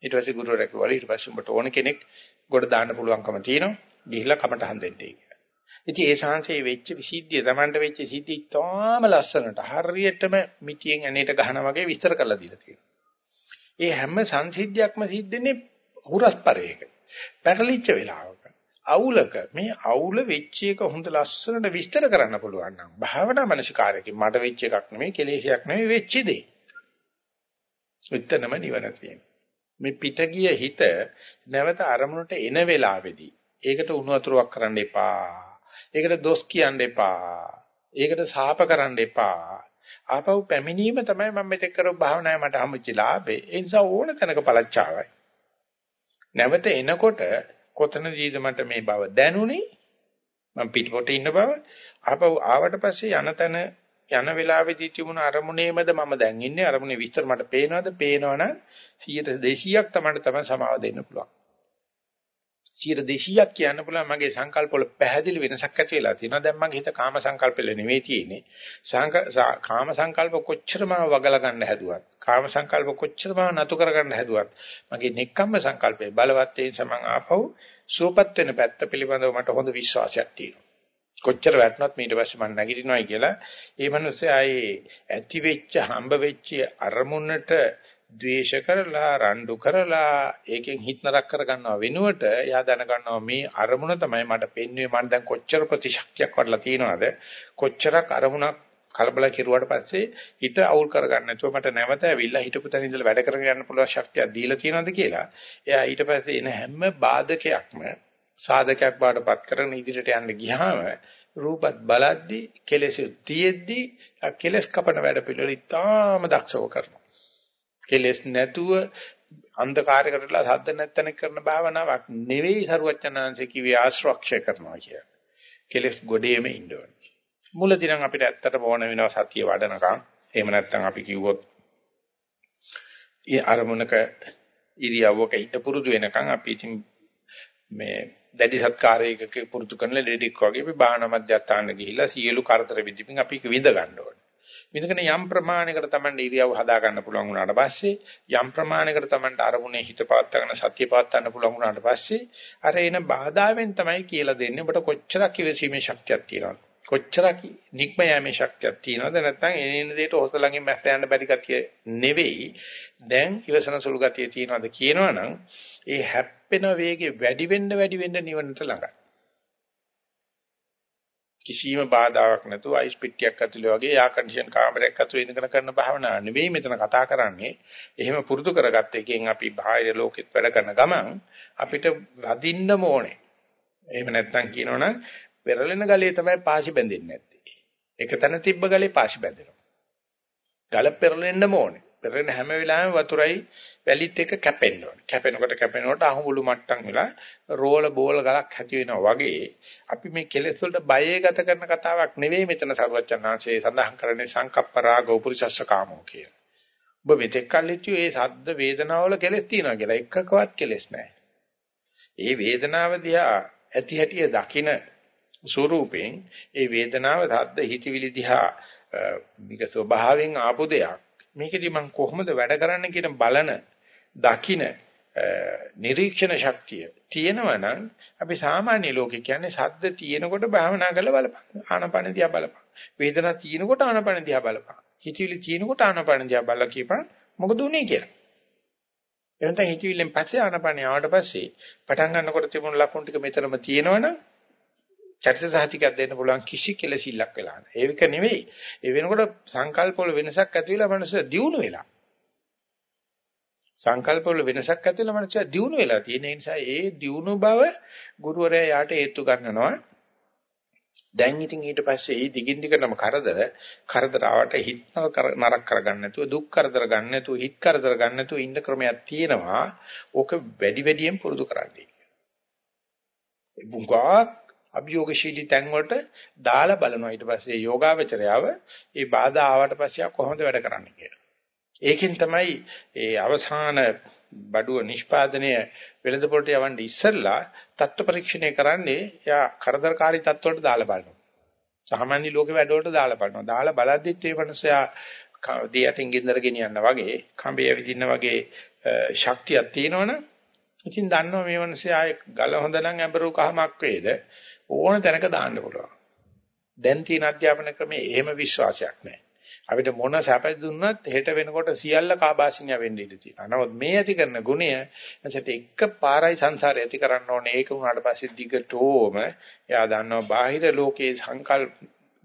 ඊට පස්සේ ගුරුවරයා කිව්වා ඊට පස්සේ උඹට ඕන කෙනෙක් ගොඩ දාන්න පුළුවන්කම තියෙනවා. ගිහිල්ලා කමටහන් දෙන්න කියලා. ඉතින් ඒ ශාංශයේ වෙච්ච සිද්ධිය Tamanට වෙච්ච සිද්ධිය තාම ලස්සනට හරියටම මිටියෙන් ඇනේට ගහනා වගේ විස්තර කරලා දීලා තියෙනවා. ඒ හැම සංසිද්ධියක්ම සිද්ධෙන්නේ හුරස්පරයක. පැටලිච්ච වෙලාවක. අවුලක මේ අවුල වෙච්ච එක හොඳ ලස්සනට විස්තර කරන්න පුළුවන් නම් භාවනා මනසිකාරයකින් මට වෙච්ච එකක් නෙමෙයි කෙලෙසයක් නෙමෙයි වෙච්ච දේ. උත්තරම නිවන තියෙනවා. මේ පිටගිය හිත නැවත අරමුණට එන වෙලාවේදී ඒකට උණු වතුරක් කරන්න එපා. ඒකට දොස් කියන්න එපා. ඒකට සාප කරන්න එපා. ආපහු පැමිණීම තමයි මම මෙතෙක් කරපු භාවනාවේ මට හම්බෙච්ච ලාභේ. ඒ නිසා ඕන තැනක පළච්චාවයි. නැවත එනකොට කොතනදීද මට මේ බව දැනුනේ? මම පිටපොතේ ඉන්න බව. ආපහු ආවට පස්සේ යන තැන යන වෙලාවේදී තිබුණ අරමුණේමද මම දැන් ඉන්නේ? අරමුණේ විස්තර මට පේනවද? පේනවනම් 100 200ක් තමයි තමයි සමාව දෙන්න පුළුවන්. 200ක් කියන්න පුළුවන් මගේ සංකල්ප වල පැහැදිලි වෙනසක් ඇති වෙලා තියෙනවා. දැන් මගේ හිත කාම සංකල්පෙල නෙවෙයි තියෙන්නේ. කාම සංකල්ප කොච්චරම වගලා ගන්න හැදුවත්, කාම සංකල්ප කොච්චරම නතු කර ගන්න හැදුවත්, මගේ නෙක්කම්ම සංකල්පේ බලවත් ඒ සමන් ආපහු සූපත් වෙන පැත්ත පිළිබඳව මට හොඳ විශ්වාසයක් තියෙනවා. කොච්චර වැටුණත් ඊට පස්සේ මම නැගිටිනවයි කියලා ඒ මිනිස්සේ ආයේ ඇති වෙච්ච හම්බ වෙච්ච අරමුණට ද්වේෂ කරලා රණ්ඩු කරලා ඒකෙන් හිත නරක කරගන්නව වෙනුවට එයා දැනගන්නවා මේ අරමුණ තමයි මට පෙන්වන්නේ මම දැන් කොච්චර ප්‍රතිශක්තියක් වඩලා තියෙනවද? කොච්චරක් අරමුණක් කලබල කෙරුවාට පස්සේ හිත අවුල් කරගන්න නැතුව මට නැවත ඇවිල්ලා හිතපු තැන ඉඳලා වැඩ කරගෙන යන්න පුළුවන් ශක්තියක් දීලා තියෙනවද කියලා. එයා ඊට පස්සේ එන හැම බාධකයක්ම සාධකයක් බාටපත් කරගෙන ඉදිරියට යන්න ගියාම රූපත් බලද්දි කෙලෙස් තියෙද්දි කෙලස් කපන වැඩ පිළිවෙල ඉතාම දක්ෂව කරනවා. කෙලස් නැතුව අන්ධකාරයකටලා සද්ද නැත්තන කරන භාවනාවක් නෙවෙයි සරුවචනාංශ කිව්වේ ආශ්‍රක්ෂය කරනවා කියන්නේ. කෙලස් ගොඩේම ඉන්න ඕනේ. මුලදී නම් අපිට ඇත්තටම ඕන වෙනවා සතිය වඩනකම්. එහෙම නැත්නම් අපි කිව්වොත් ඒ අරමුණක ඉරියව්වක හිත පුරුදු වෙනකම් අපි ඉතින් මේ දැඩි සත්කාරයක පුරුදු කරන ලෙඩෙක් වගේ අපි භාවනා මධ්‍යස්ථාන ගිහිල්ලා සියලු කරදර විදිහින් අපි විඳ ගන්න ඕනේ. විඳගෙන යම් ප්‍රමාණයකට Tamande ඉරියව් හදා ගන්න පුළුවන් වුණාට පස්සේ යම් ප්‍රමාණයකට Tamande අරමුණේ හිත පවත් ගන්න සත්‍ය පවත් ගන්න පුළුවන් වුණාට පස්සේ අර එන බාධාවෙන් තමයි කියලා දෙන්නේ. ඔබට කොච්චරක් ඉවසීමේ ශක්තියක් තියෙනවද? කොච්චරක් නික්ම යෑමේ ශක්තියක් තියෙනවද? නැත්නම් එන දෙයට හොසලංගෙන් මැස්ස යන්න බැරි ගතිය නෙවෙයි. දැන් ඉවසන සුළු ගතිය තියෙනවද කියනවනම් ඒ හැප්පෙන වේගෙ වැඩි වෙන්න වැඩි වෙන්න නිවනට ළඟයි. කිසිම බාධාවක් නැතුව අයිස් පිටියක් ඇතුලේ වගේ යා කන්ඩිෂන් කාමරයක් ඇතුලේ ඉඳගෙන කරන භාවනාව නෙවෙයි මෙතන කතා කරන්නේ. එහෙම පුරුදු කරගත්ත එකෙන් අපි බාහිර ලෝකෙත් වැඩ කරන ගමන් අපිට වදින්න ඕනේ. එහෙම නැත්නම් කියනවනම් පෙරලෙන ගලේ තමයි පාසි බැඳෙන්නේ නැත්තේ. එක තැන තිබ්බ ගලේ පාසි බැඳෙනවා. ගල පෙරලෙන්නම ඕනේ. පෙරෙන හැම වෙලාවෙම වතුරයි වැලිත් එක කැපෙන්න ඕනේ. කැපෙනකොට කැපෙනකොට අහුමුළු මට්ටම් වෙලා රෝල බෝල ගලක් ඇති වෙනවා වගේ අපි මේ කෙලෙස් වලට බයේ ගත කරන කතාවක් නෙවෙයි මෙතන සරුවචනාංශයේ සඳහන් කරන්නේ සංකප්ප රාග උපරිසස්ස කාමෝ කිය. ඔබ මෙතෙක් කල්ලිච්චු ඒ සද්ද වේදනාවල කෙලෙස් තියෙනවා කියලා එකකවත් කෙලෙස් නැහැ. ඒ වේදනාව දිහා ඇති හැටිය දකින ස්වරූපෙන් ඒ වේදනාව සද්ද හිතවිලි දිහා මේක ස්වභාවයෙන් ආපු දෙයක් මේකෙදි මම කොහොමද වැඩ කරන්න කියන බලන දකින නිරීක්ෂණ ශක්තිය තියෙනවා නම් අපි සාමාන්‍ය ලෝකේ කියන්නේ ශබ්ද තියෙනකොට භාවනා කරලා බලපන් ආනපන දිහා බලපන්. වේදනා තියෙනකොට ආනපන දිහා බලපන්. හිතවිලි තියෙනකොට ආනපන දිහා බලලා කියපන් මොකද උනේ කියලා. එහෙනම් හිතවිල්ලෙන් පස්සේ ආනපන ආවට පස්සේ පටන් ගන්නකොට තිබුණු ලකුණු ටික මෙතනම තියෙනවනම් චරිත සහතිකයක් දෙන්න පුළුවන් කිසි කෙලසිල්ලක් වෙලා නැහැ. ඒක නෙවෙයි. ඒ වෙනකොට සංකල්ප වල වෙනසක් ඇති වෙලා මනස දියුණු වෙලා. සංකල්ප වල වෙනසක් ඇති වෙලා මනස දියුණු වෙලා තියෙන නිසා ඒ දියුණු බව ගුරුවරයා යාට හේතු ගන්නනවා. දැන් ඉතින් ඊට පස්සේ මේ දිගින් දිගටම කරදර කරදර ආවට හිත නරක කරගන්න නැතුව දුක් කරදර ගන්න නැතුව හිත කරදර ගන්න නැතුව ඉන්න ක්‍රමයක් තියෙනවා. ඕක වැඩි වැඩියෙන් පුරුදු කරන්නේ. බුංගා අභියෝගශීලී තැන් වලට දාලා බලනවා ඊට පස්සේ යෝගාවචරයව ඒ බාධා ආවට පස්සේ කොහොමද වැඩ කරන්නේ කියලා. ඒකෙන් තමයි ඒ අවසාන බඩුව නිෂ්පාදනය වෙළඳ පොළට යවන්න ඉස්සෙල්ලා තත්ත්ව පරීක්ෂණය කරන්නේ එයා කරදරකාරී තත්ත්වවලට දාලා බලනවා. සාමාන්‍ය ලෝකේ වැඩවලට දාලා බලනවා. දාලා බලද්දිත් ඒ මනුස්සයා දියටින් ගින්දර ගෙනියන්න වගේ, කඹය විදින්න වගේ ශක්තියක් තියෙනවනේ. ඉතින් දන්නවා මේ මනුස්සයා ආයේ ගල හොඳ නම් ඇඹරු කහමක් වේද ඕන තැනක දාන්න පුළුවන්. දැන් තියෙන අධ්‍යාපන ක්‍රමයේ එහෙම විශ්වාසයක් නැහැ. අපිට මොන සැප දුන්නත් හෙට වෙනකොට සියල්ල කාබාසිනිය වෙන්න ඉඩ තියෙනවා. නමුත් මේ ඇති කරන ගුණය නැසෙට එක පාරයි සංසාරය ඇති කරන්න ඕනේ. ඒක උනාට පස්සේ දිගටම එයා දන්නවා බාහිර ලෝකයේ සංකල්ප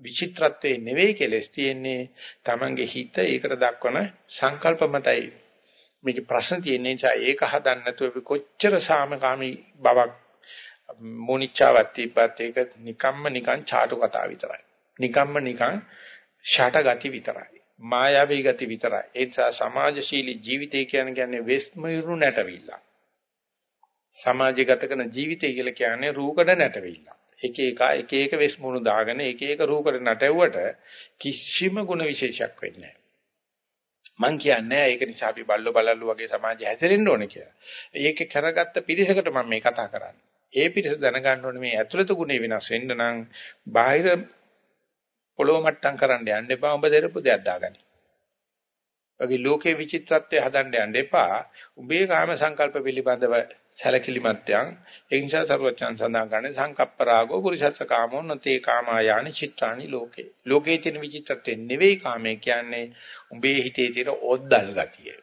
විචිත්‍රත්වයේ නෙවෙයි කෙලස් තියෙන්නේ. Tamange හිත ඒකට දක්වන සංකල්ප මතයි. මේකේ ප්‍රශ්න තියෙන නිසා ඒක හදන්න නැතුව අපි කොච්චර සාමකාමී බවක් මොනිච්චාවක් තිබ්බත් ඒක නිකම්ම නිකං ചാටු කතා විතරයි. නිකම්ම නිකං ෂට ගති විතරයි. මායාවී ගති විතරයි. ඒ නිසා සමාජශීලී ජීවිතය කියන්නේ කියන්නේ වෙස්මයුරු නැටවිල්ල. සමාජගත කරන ජීවිතය කියලා කියන්නේ රූකඩ නැටවිල්ල. එක එක එක එක වෙස්මුණු දාගෙන එක එක රූකඩ නැටෙව්වට කිසිම ಗುಣ විශේෂයක් වෙන්නේ නැහැ. මං කියන්නේ ඒක නිසා අපි බල්ලෝ බලල්ලු වගේ සමාජය හැසිරෙන්න ඕනේ කියලා. ඒක කරගත්ත පිරිසකට මම මේ කතා කරන්නේ. ඒ පිටස දැනගන්න ඕනේ මේ ඇතුළත ගුණේ වෙනස් වෙන්න නම් බාහිර පොළොව මට්ටම් කරන්න යන්න එපා. ඔබ දෙරපු දෙයක් දාගනි. වගේ ලෝකේ විචිත්‍රත්වය හදන්න යන්න එපා. උඹේ කාම සංකල්ප පිළිබඳව සැලකිලිමත්යන් ඒ නිසා සර්වචන් සඳහන් කරන්නේ සංකප්පරාගෝ පුරිසස්ස කාමෝ නතේ කාමායානි චිත්‍රානි ලෝකේ. ලෝකේ තියෙන විචිත්‍රත්වය නෙවෙයි කාමය කියන්නේ උඹේ හිතේ තියෙන ඔද්දල් ගතිය.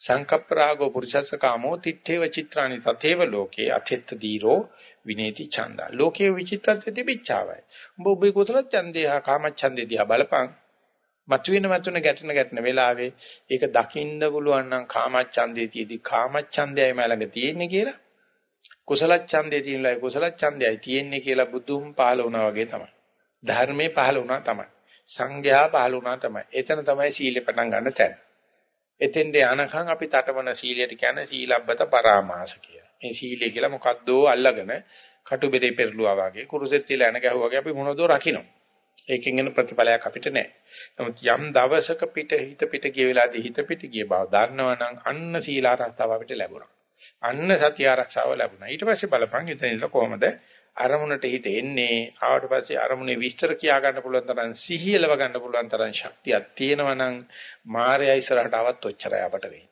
සංකප්පරාගෝ පුරිසස්ස කාමෝ තිත්තේව චිත්‍රානි සතේව ලෝකේ අතෙත්ත දීරෝ විනේති ඡන්දා. ලෝකේ විචිත්‍රත්වය තිබිච්චාවයි. උඹ ඔබේ කුසල ඡන්දේ හා කාම ඡන්දේ දිහා බලපං. මතුවෙන මතුවෙන ගැටෙන ගැටෙන වෙලාවේ ඒක දකින්න පුළුවන් නම් කාමච්ඡන්දේ තියේදී කාමච්ඡන්දයයි මලඟ තියෙන්නේ කියලා කුසල ඡන්දේ තියෙනලා කුසල ඡන්දයයි තියෙන්නේ කියලා බුදුන් පහල වුණා වගේ තමයි ධර්මයේ පහල වුණා තමයි සංඝයා පහල වුණා තමයි එතන තමයි සීලෙ පටන් ගන්න තැන එතෙන්ද යනකම් අපි තටමන සීලයට කියන්නේ සීලබ්බත පරාමාස කියලා මේ සීලය කියලා මොකද්දෝ අල්ලගෙන කටුබෙරේ පෙරළුවා වගේ කුරුසෙත් තියලා එන ගැහුවා වගේ අපි මොනවදෝ රකින්න ඒකෙන් එන ප්‍රතිඵලයක් අපිට නැහැ. නමුත් යම් දවසක පිට හිත පිට ගිය වෙලාවදී හිත පිට ගිය බව දන්නවනම් අන්න සීල ආරක්ෂාව අපිට ලැබුණා. අන්න සතිය ආරක්ෂාව ලැබුණා. ඊට පස්සේ බලපන් එතන ඉඳලා කොහොමද අරමුණට හිත එන්නේ ආවට පස්සේ අරමුණේ විස්තර කියා ගන්න පුළුවන් තරම් සිහියලව ගන්න පුළුවන් තරම් ශක්තියක් තියෙනවා නම් මායя ඉස්සරහට આવත් ඔච්චරයි අපට වෙන්නේ.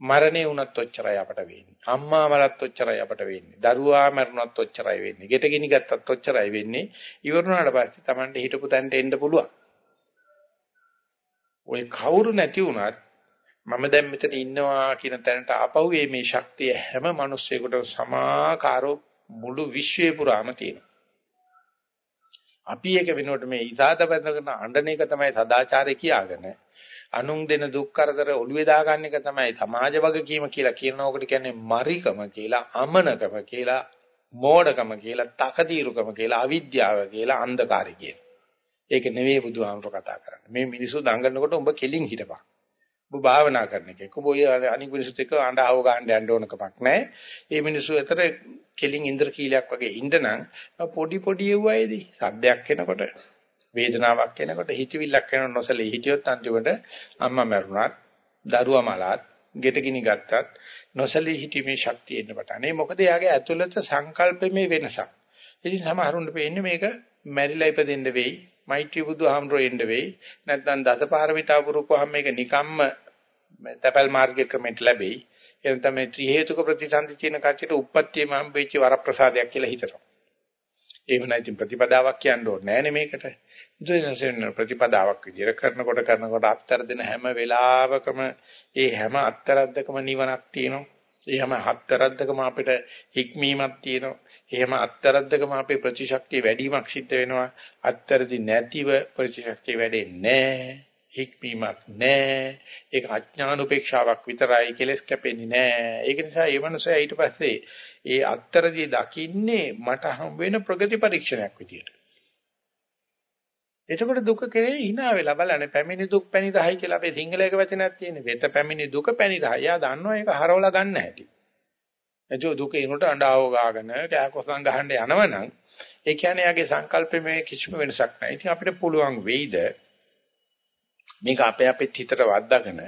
මරණේ වුණත් ඔච්චරයි අපට වෙන්නේ. අම්මා මරත් ඔච්චරයි අපට වෙන්නේ. දරුවා මරුණත් ඔච්චරයි වෙන්නේ. ගෙට ගිනි ගත්තත් ඔච්චරයි වෙන්නේ. ඉවරුණාට පස්සේ Tamande හිටපු තැනට එන්න පුළුවන්. ওই කවුරු නැති වුණත් මම දැන් මෙතන ඉන්නවා කියන තැනට ආපහු මේ ශක්තිය හැම මිනිස්සෙකුටම සමාකාරෝ මුළු විශ්වය පුරාම තියෙනවා. අපි ඒක වෙනුවට මේ ඉසాత බඳගෙන අඬන එක තමයි සදාචාරය කියාගෙන අනුන් දෙන දුක් කරදර ඔළුවේ දාගන්න එක තමයි සමාජ වගකීම කියලා කියනකොට කියන්නේ මරිකම කියලා අමනකම කියලා මෝඩකම කියලා තකදීරුකම කියලා අවිද්‍යාව කියලා අන්ධකාරය කියලා. ඒක නෙවෙයි බුදුහාමර කතා කරන්නේ. මේ මිනිස්සු දඟලනකොට උඹ කෙලින් හිටපන්. ඔබ භාවනා කරන එකෙක්. ඔබ ඔය අනික් මිනිස්සුත් එක්ක අඬව ගන්න යන්න ඕන කමක් නැහැ. මේ මිනිස්සු අතර කෙලින් ඉන්ද්‍රකීලයක් වගේ ඉන්නනම් පොඩි පොඩි එව්වයිදී සද්දයක් එනකොට වේදනාවක් එනකොට හිතවිල්ලක් එන නොසලී හිටියොත් අන්තිමට අම්මා මැරුණත් දරුවා මලත් ගෙටගිනි ගත්තත් නොසලී හිටීමේ ශක්තිය එන්න පටන්. ඒ මොකද යාගේ ඇතුළත සංකල්පමේ වෙනසක්. ඉතින් සමහරුන්ට පේන්නේ මේක මැරිලා ඉපදෙන්න වෙයි, මෛත්‍රී බුදුහාමරෝ එන්න වෙයි, නැත්නම් දසපාරමිතා පුරුකවහම මේක නිකම්ම තපල් මාර්ගයේ ක්‍රමයට ලැබෙයි. එනතම ත්‍රි හේතුක ප්‍රතිසන්දි කියන කච්චිට උප්පත්තියම හම්බෙච්ච වරප්‍රසාදයක් කියලා හිතනවා. එහෙම නැත්නම් ප්‍රතිපදාවක් කියන්න ඕනේ නෑනේ මේකට. ඉතින් ප්‍රතිපදාවක් විදියට කරනකොට කරනකොට අත්තර දෙන හැම වෙලාවකම ඒ හැම අත්තරද්දකම නිවනක් තියෙනවා. ඒ හැම හත්තරද්දකම අපිට හික්මීමක් තියෙනවා. එහෙම අත්තරද්දකම අපේ ප්‍රතිශක්තිය වැඩිවීමක් සිද්ධ වෙනවා. අත්තරදි නැතිව ප්‍රතිශක්තිය වැඩෙන්නේ නැහැ. හික්මීමක් නැහැ. ඒක අඥාන උපේක්ෂාවක් විතරයි කෙලස් කැපෙන්නේ නැහැ. ඒක නිසා ඒ මනුස්සයා ඊට පස්සේ ඒ අත්තරදී දකින්නේ මට හම් වෙන ප්‍රගති පරීක්ෂණයක් විදියට. එතකොට දුක කෙරෙහි hina වෙලා බලන්නේ පැමිණි දුක් පැණි රහයි කියලා අපේ සිංහලයක වචනයක් තියෙනවා. වෙත පැමිණි දුක පැණි රහයි. යා දන්නවා ඒක හරවලා ගන්න හැටි. එතකොට දුක එනකොට අඬාව ගාගෙන කෑකොසම් ගහන්න යනවනම් ඒ කියන්නේ යාගේ සංකල්පෙමේ කිසිම වෙනසක් නැහැ. ඉතින් අපිට පුළුවන් වෙයිද මේක අපේ අපේ හිතට වද්දාගෙන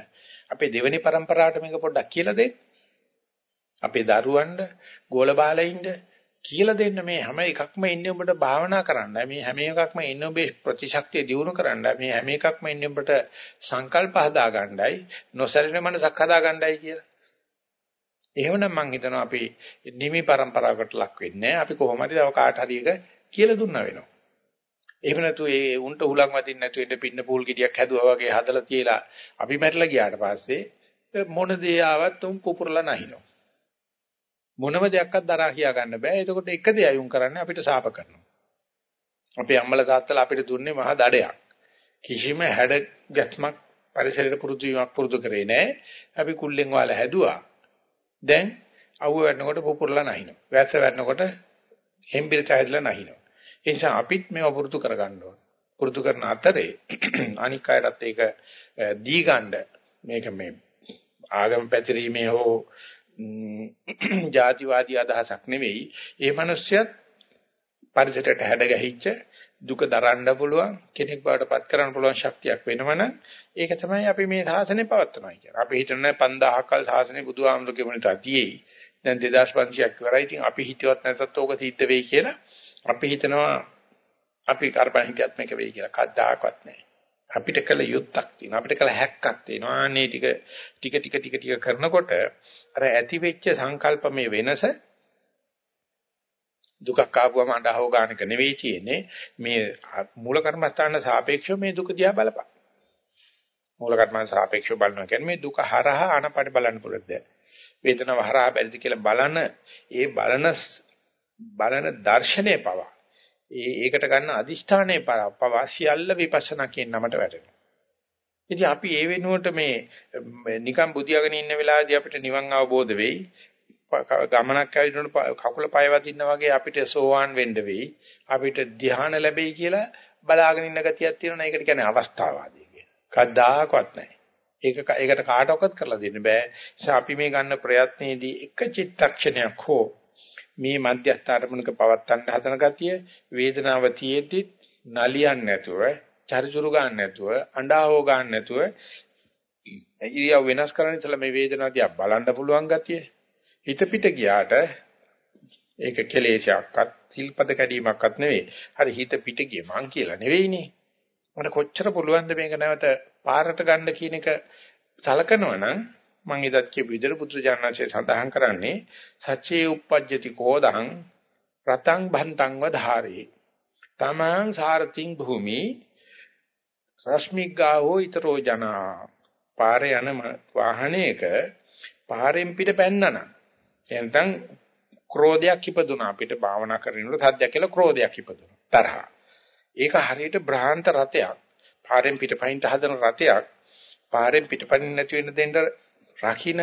අපේ දෙවෙනි પરම්පරාවට මේක පොඩ්ඩක් කියලා දෙන්න. අපේ දරුවන්ට ගෝල බාලයින්ට කියලා දෙන්න මේ හැම එකක්ම ඉන්නේ ඔබට භාවනා කරන්න. මේ හැම එකක්ම ඉන්නේ ඔබේ ප්‍රතිශක්තිය දියුණු කරන්න. මේ හැම එකක්ම ඉන්නේ ඔබට සංකල්ප හදා ගන්නයි, නොසැලෙන මනසක් හදා ගන්නයි කියලා. එහෙමනම් මම හිතනවා අපි නිමි પરම්පරාවකට ලක් වෙන්නේ අපි කොහොම හරි තව කාට හරි එක කියලා දුන්නා වෙනවා. එහෙම නැතු ඒ උන්ට හුලං වදින්න නැතු ඉන්න පින්න පූල් ගෙඩියක් හැදුවා වගේ හදලා තියලා අපි මැරලා ගියාට පස්සේ මොන දේ ආවත් උන් පුපුරලා නැහිනවා. මොනම දෙයක්වත් දරා කියා ගන්න බෑ. එතකොට එක දෙයයි උන් කරන්නේ අපිට සාප කරනවා. අපේ අම්මලා තාත්තලා අපිට දුන්නේ මහා දඩයක්. කිසිම හැඩ ගැස්මක් පරිසරයට පුරුදු වීමක් පුරුදු කරේ නෑ. අපි කුල්ලෙන් වාලා හැදුවා. දැන් අවුව වැටෙනකොට පුපුරලා නැහිනවා. වැස්ස වැටෙනකොට හෙම්බිරිත හැදලා නැහිනවා. ඒ නිසා අපිත් මේව පුරුදු කරගන්න ඕන. පුරුදු කරන අතරේ අනික් අයටත් ඒක දී ගන්න මේක මේ ආගම පැතිරීමේ හෝ ජාතිවාදී අදහසක් නෙවෙයි. ඒ මිනිස්සයත් පරිසරයට හැඩ ගැහිච්ච දුක දරන්න පුළුවන් කෙනෙක් බවට පත් කරන්න පුළුවන් ශක්තියක් වෙනවනම් ඒක තමයි අපි මේ සාසනය පවත්වනවා කියන්නේ. අපි හිතන්නේ 5000 කල් සාසනය බුදුහාමුදුරුවෝ කියමුණට අතියේ දැන් 2500ක් ඉවරයි. ඉතින් අපි හිතුවත් නැතත් ඕක සිද්ධ වෙයි කියලා අපි හිතනවා අපි කරපන් හිතියත් මේක වෙයි කියලා. කද්දාකවත් නැහැ. අපිට කළ යුත්තක් තියෙනවා. අපිට කළ හැක්කක් තියෙනවා. අනේ ටික ටික ටික ටික ටික කරනකොට අර ඇති වෙච්ච සංකල්පමේ වෙනස දුකක් ආවම අඬහව ගන්නක නෙවෙයි තියෙන්නේ. මේ මූල කර්මස්ථාන සාපේක්ෂව මේ දුක දිහා බලපන්. මූල කර්මයන් සාපේක්ෂව බලනවා කියන්නේ මේ දුක හරහා අනපට බලන්න පුළුවන්ද? වේදනාව හරහා බැරිද කියලා බලන ඒ බලන බලන දර්ශනය පවා ඒ ඒකට ගන්න අදිෂ්ඨානයේ පවා සියල්ල විපස්සනා කියන නමට වැටෙනවා. ඉතින් අපි ඒ වෙනුවට මේ නිකම් බුදියාගෙන ඉන්න වෙලාවේදී අපිට නිවන් අවබෝධ වෙයි. ගමනක් ඇවිදිනකොට කකුල පය වදින්න වගේ අපිට සෝවාන් වෙන්න වෙයි. අපිට ධ්‍යාන ලැබෙයි කියලා බලාගෙන ඉන්න ගතියක් තියෙනවා. ඒකට කියන්නේ අවස්ථාවාදී කියලා. කද්දාකවත් නැහැ. ඒක ඒකට කාටවත් කරලා දෙන්න බෑ. ඒ අපි මේ ගන්න ප්‍රයත්නයේදී එක චිත්තක්ෂණයක් හෝ මේ මධ්‍යස්ථ අරමුණක පවත්තන්න හදන ගතිය වේදනාව තියෙද්දි නලියන්නේ නැතුව, චරිචුරු ගන්න නැතුව, අඬා හො ගන්න නැතුව ඉරියව් වෙනස් කරන්න ඉතලා මේ වේදනාව දිහා බලන්න පුළුවන් ගතිය. හිත පිට ගියාට ඒක කෙලේශයක්වත්, සිල්පද කැඩීමක්වත් නෙවෙයි. හරි හිත පිට ගිය මං කියලා නෙවෙයිනේ. මට කොච්චර පුළුවන්ද මේක නැවත පාරට ගන්න කියන එක සලකනවා නම් මම එදත් කියපු විදිහට පුත්‍රජානනාංශය සඳහන් කරන්නේ සච්චේ uppajjati කෝදං රතං භන්තං වධාරේ. තමං සාරතිං භූමි රශ්මිග්ගාවෝ ඊතරෝ ජනා. පාරේ යන වාහනයක පාරෙන් පිට පැන්නනම් එතෙන් ක්‍රෝධයක් ඉපදුනා. අපිට භාවනා කරනකොට සද්දයක් කියලා ක්‍රෝධයක් ඉපදුනා. තරහ. ඒක හරියට බ්‍රහාන්ත රතයක් පාරෙන් පිටපයින්ට හදන රතයක් පාරෙන් පිටපයින් නැති වෙන දෙන්න රකින්න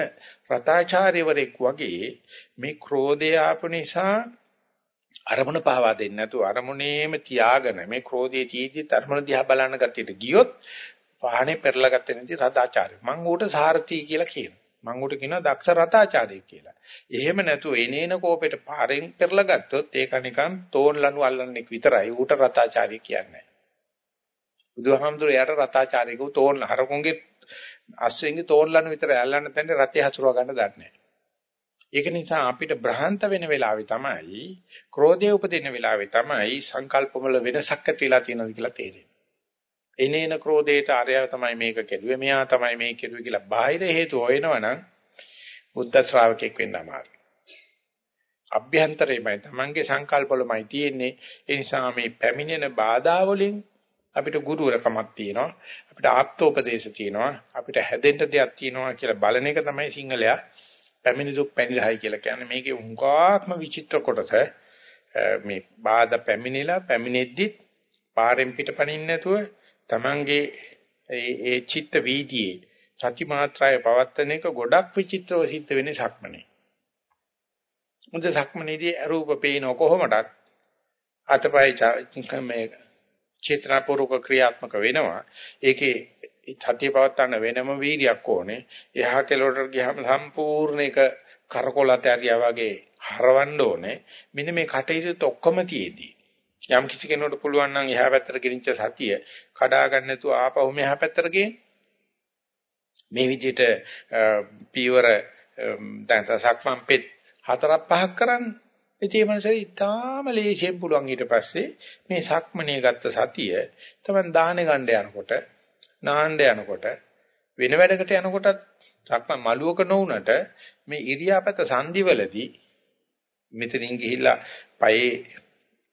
රතාචාර්යවරයෙක් වගේ මේ ක්‍රෝධය ආපු නිසා අරමුණ පාවා දෙන්නේ නැතුව අරමුණේම තියාගෙන මේ ක්‍රෝධයේ තීජි ධර්මන දිහා බලන ගැටියට ගියොත් වාහනේ පෙරලා ගත්තේ නැති රතාචාර්ය. මම ඌට සාරථී කියලා කියනවා. මම ඌට කියනවා දක්ෂ රතාචාර්ය කියලා. එහෙම නැතුව එනේන කෝපෙට පාරෙන් පෙරලා ගත්තොත් ඒක නිකන් තෝන් ලනු අල්ලන්නෙක් විතරයි. ඌට රතාචාර්ය කියන්නේ. බුදුහාමුදුරේ යට රතාචාර්යකව තෝන් හරකුන්ගේ අස්වෙන්ගේ තෝරලන විතර ඇල්ලන්න තැන්නේ රතේ හසුරව ගන්න දන්නේ නැහැ. ඒක නිසා අපිට බ්‍රහන්ත වෙන වෙලාවේ තමයි ක්‍රෝධය උපදින වෙලාවේ තමයි සංකල්පවල වෙනසක් ඇති වෙලා තියෙනවද කියලා තේරෙන්නේ. එනේන ක්‍රෝධයට අරය තමයි මේක කෙරුවේ මෙයා තමයි මේ කෙරුවේ කියලා බාහිර හේතු හොයනවනම් බුද්ධ ශ්‍රාවකෙක් වෙන්න අමාරුයි. අභ්‍යන්තරේමයි තමන්ගේ සංකල්පවලමයි තියෙන්නේ. ඒ නිසා මේ පැමිණෙන බාධා වලින් අපිට ගුරුවරකමක් තියෙනවා අපිට ආත්මෝපදේශ තියෙනවා අපිට හැදෙන්න දෙයක් තියෙනවා කියලා බලන එක තමයි සිංහලයා පැමිණි දුක් පැනිරහයි කියලා කියන්නේ මේකේ උන්කාත්ම විචිත්‍ර කොටස මේ බාධා පැමිණිලා පැමිණෙද්දිත් පාරෙන් පිටපණින්න නැතුව Tamange ඒ ඒ චිත්ත වීදියේ සති මාත්‍රාය පවත්තන එක ගොඩක් විචිත්‍රව සිද්ධ වෙන්නේ සක්මනේ. මුද සක්මනේදී අරූප පේන කොහොමඩත් අතපය මේ චේතනාපූර්වක ක්‍රියාත්මක වෙනවා. ඒකේ සතිය පවත්තන්න වෙනම වීර්යයක් ඕනේ. එහා කෙළවරට ගියාම සම්පූර්ණ එක කරකොලත ඇරියා වගේ හරවන්න ඕනේ. මෙන්න මේ කටයුතු ඔක්කොම තියේදී. යම් කිසි කෙනෙකුට පුළුවන් නම් එහා පැත්තට ගෙනිච්ච සතිය කඩා ගන්න නැතුව ආපහු මෙහා පැත්තට ගේන්න. මේ විදිහට පීවර දැන් සක්මන් පෙත් හතරක් පහක් කරන්න. ඉතින් මේ මනසේ ඉතාම ලේසියෙන් පුළුවන් ඊට පස්සේ මේ සක්මණේ ගත්ත සතිය තමයි දාහන ගන්න යනකොට නාන්න යනකොට වෙන වැඩකට යනකොටත් සක්මන් මළුවක නොඋනට මේ ඉරියාපත සංදිවලදී මෙතනින් ගිහිල්ලා පයේ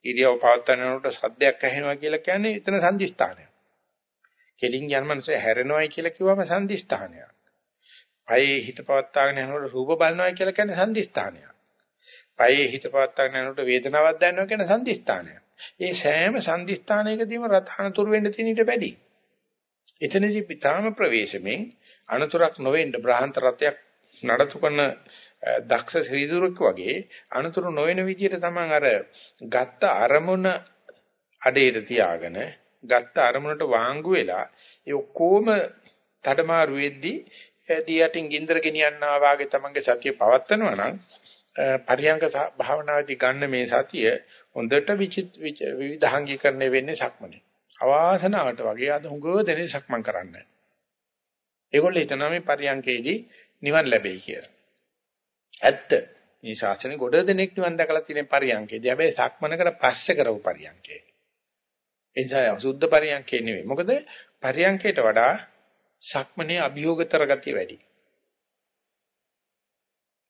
ඉරියව පවත්වනකොට සද්දයක් ඇහෙනවා කියලා කියන්නේ එතන සංදිස්ථානයක්. කෙලින් යන මනසේ හැරෙනවයි කියලා කිව්වම සංදිස්ථානයක්. පයේ හිත පවත්වාගෙන යනකොට රූප බලනවා කියලා කියන්නේ සංදිස්ථානයක්. පයේ හිත පවත්වාගෙන යනකොට වේදනාවක් දැනෙනවා කියන සංදිස්ථානයක්. ඒ සෑම සංදිස්ථානයකදීම රතනතුරු වෙන්න තියෙන ඊට වැඩි. එතනදී පිටාම ප්‍රවේශමෙන් අනතුරක් නොවෙන්න බ්‍රහන්ත රතයක් නඩතු කරන දක්ෂ ශ්‍රීදුරෙක් වගේ අනතුරු නොවන විදිහට තමන් අර ගත්ත අරමුණ අඩේට තියාගෙන ගත්ත අරමුණට වාංගු වෙලා ඒ ඔක්කොම තඩමාරු වෙද්දී දියටින් ගින්දර ගෙනියන්නා වාගේ තමන්ගේ සතිය පවත්නවා නම් පරියංග භාවනාවේදී ගන්න මේ සතිය හොඳට විවිධාංගීකරණය වෙන්නේ සක්මනේ. අවාසනාවට වගේ අද හුඟව දෙනේ සක්මන් කරන්නේ. ඒගොල්ලෝ හිතනවා මේ පරියංගයේදී නිවන් ලැබෙයි කියලා. ඇත්ත. මේ ශාසනේ ගොඩ දෙනෙක් නිවන් දැකලා තියෙන පරියන්කේදී. හැබැයි සක්මනකට පස්සේ කරපු පරියන්කේ. ඒ නිසා සුද්ධ පරියන්කේ නෙවෙයි. මොකද පරියන්කේට වඩා සක්මනේ අභියෝගතර ගතිය වැඩි.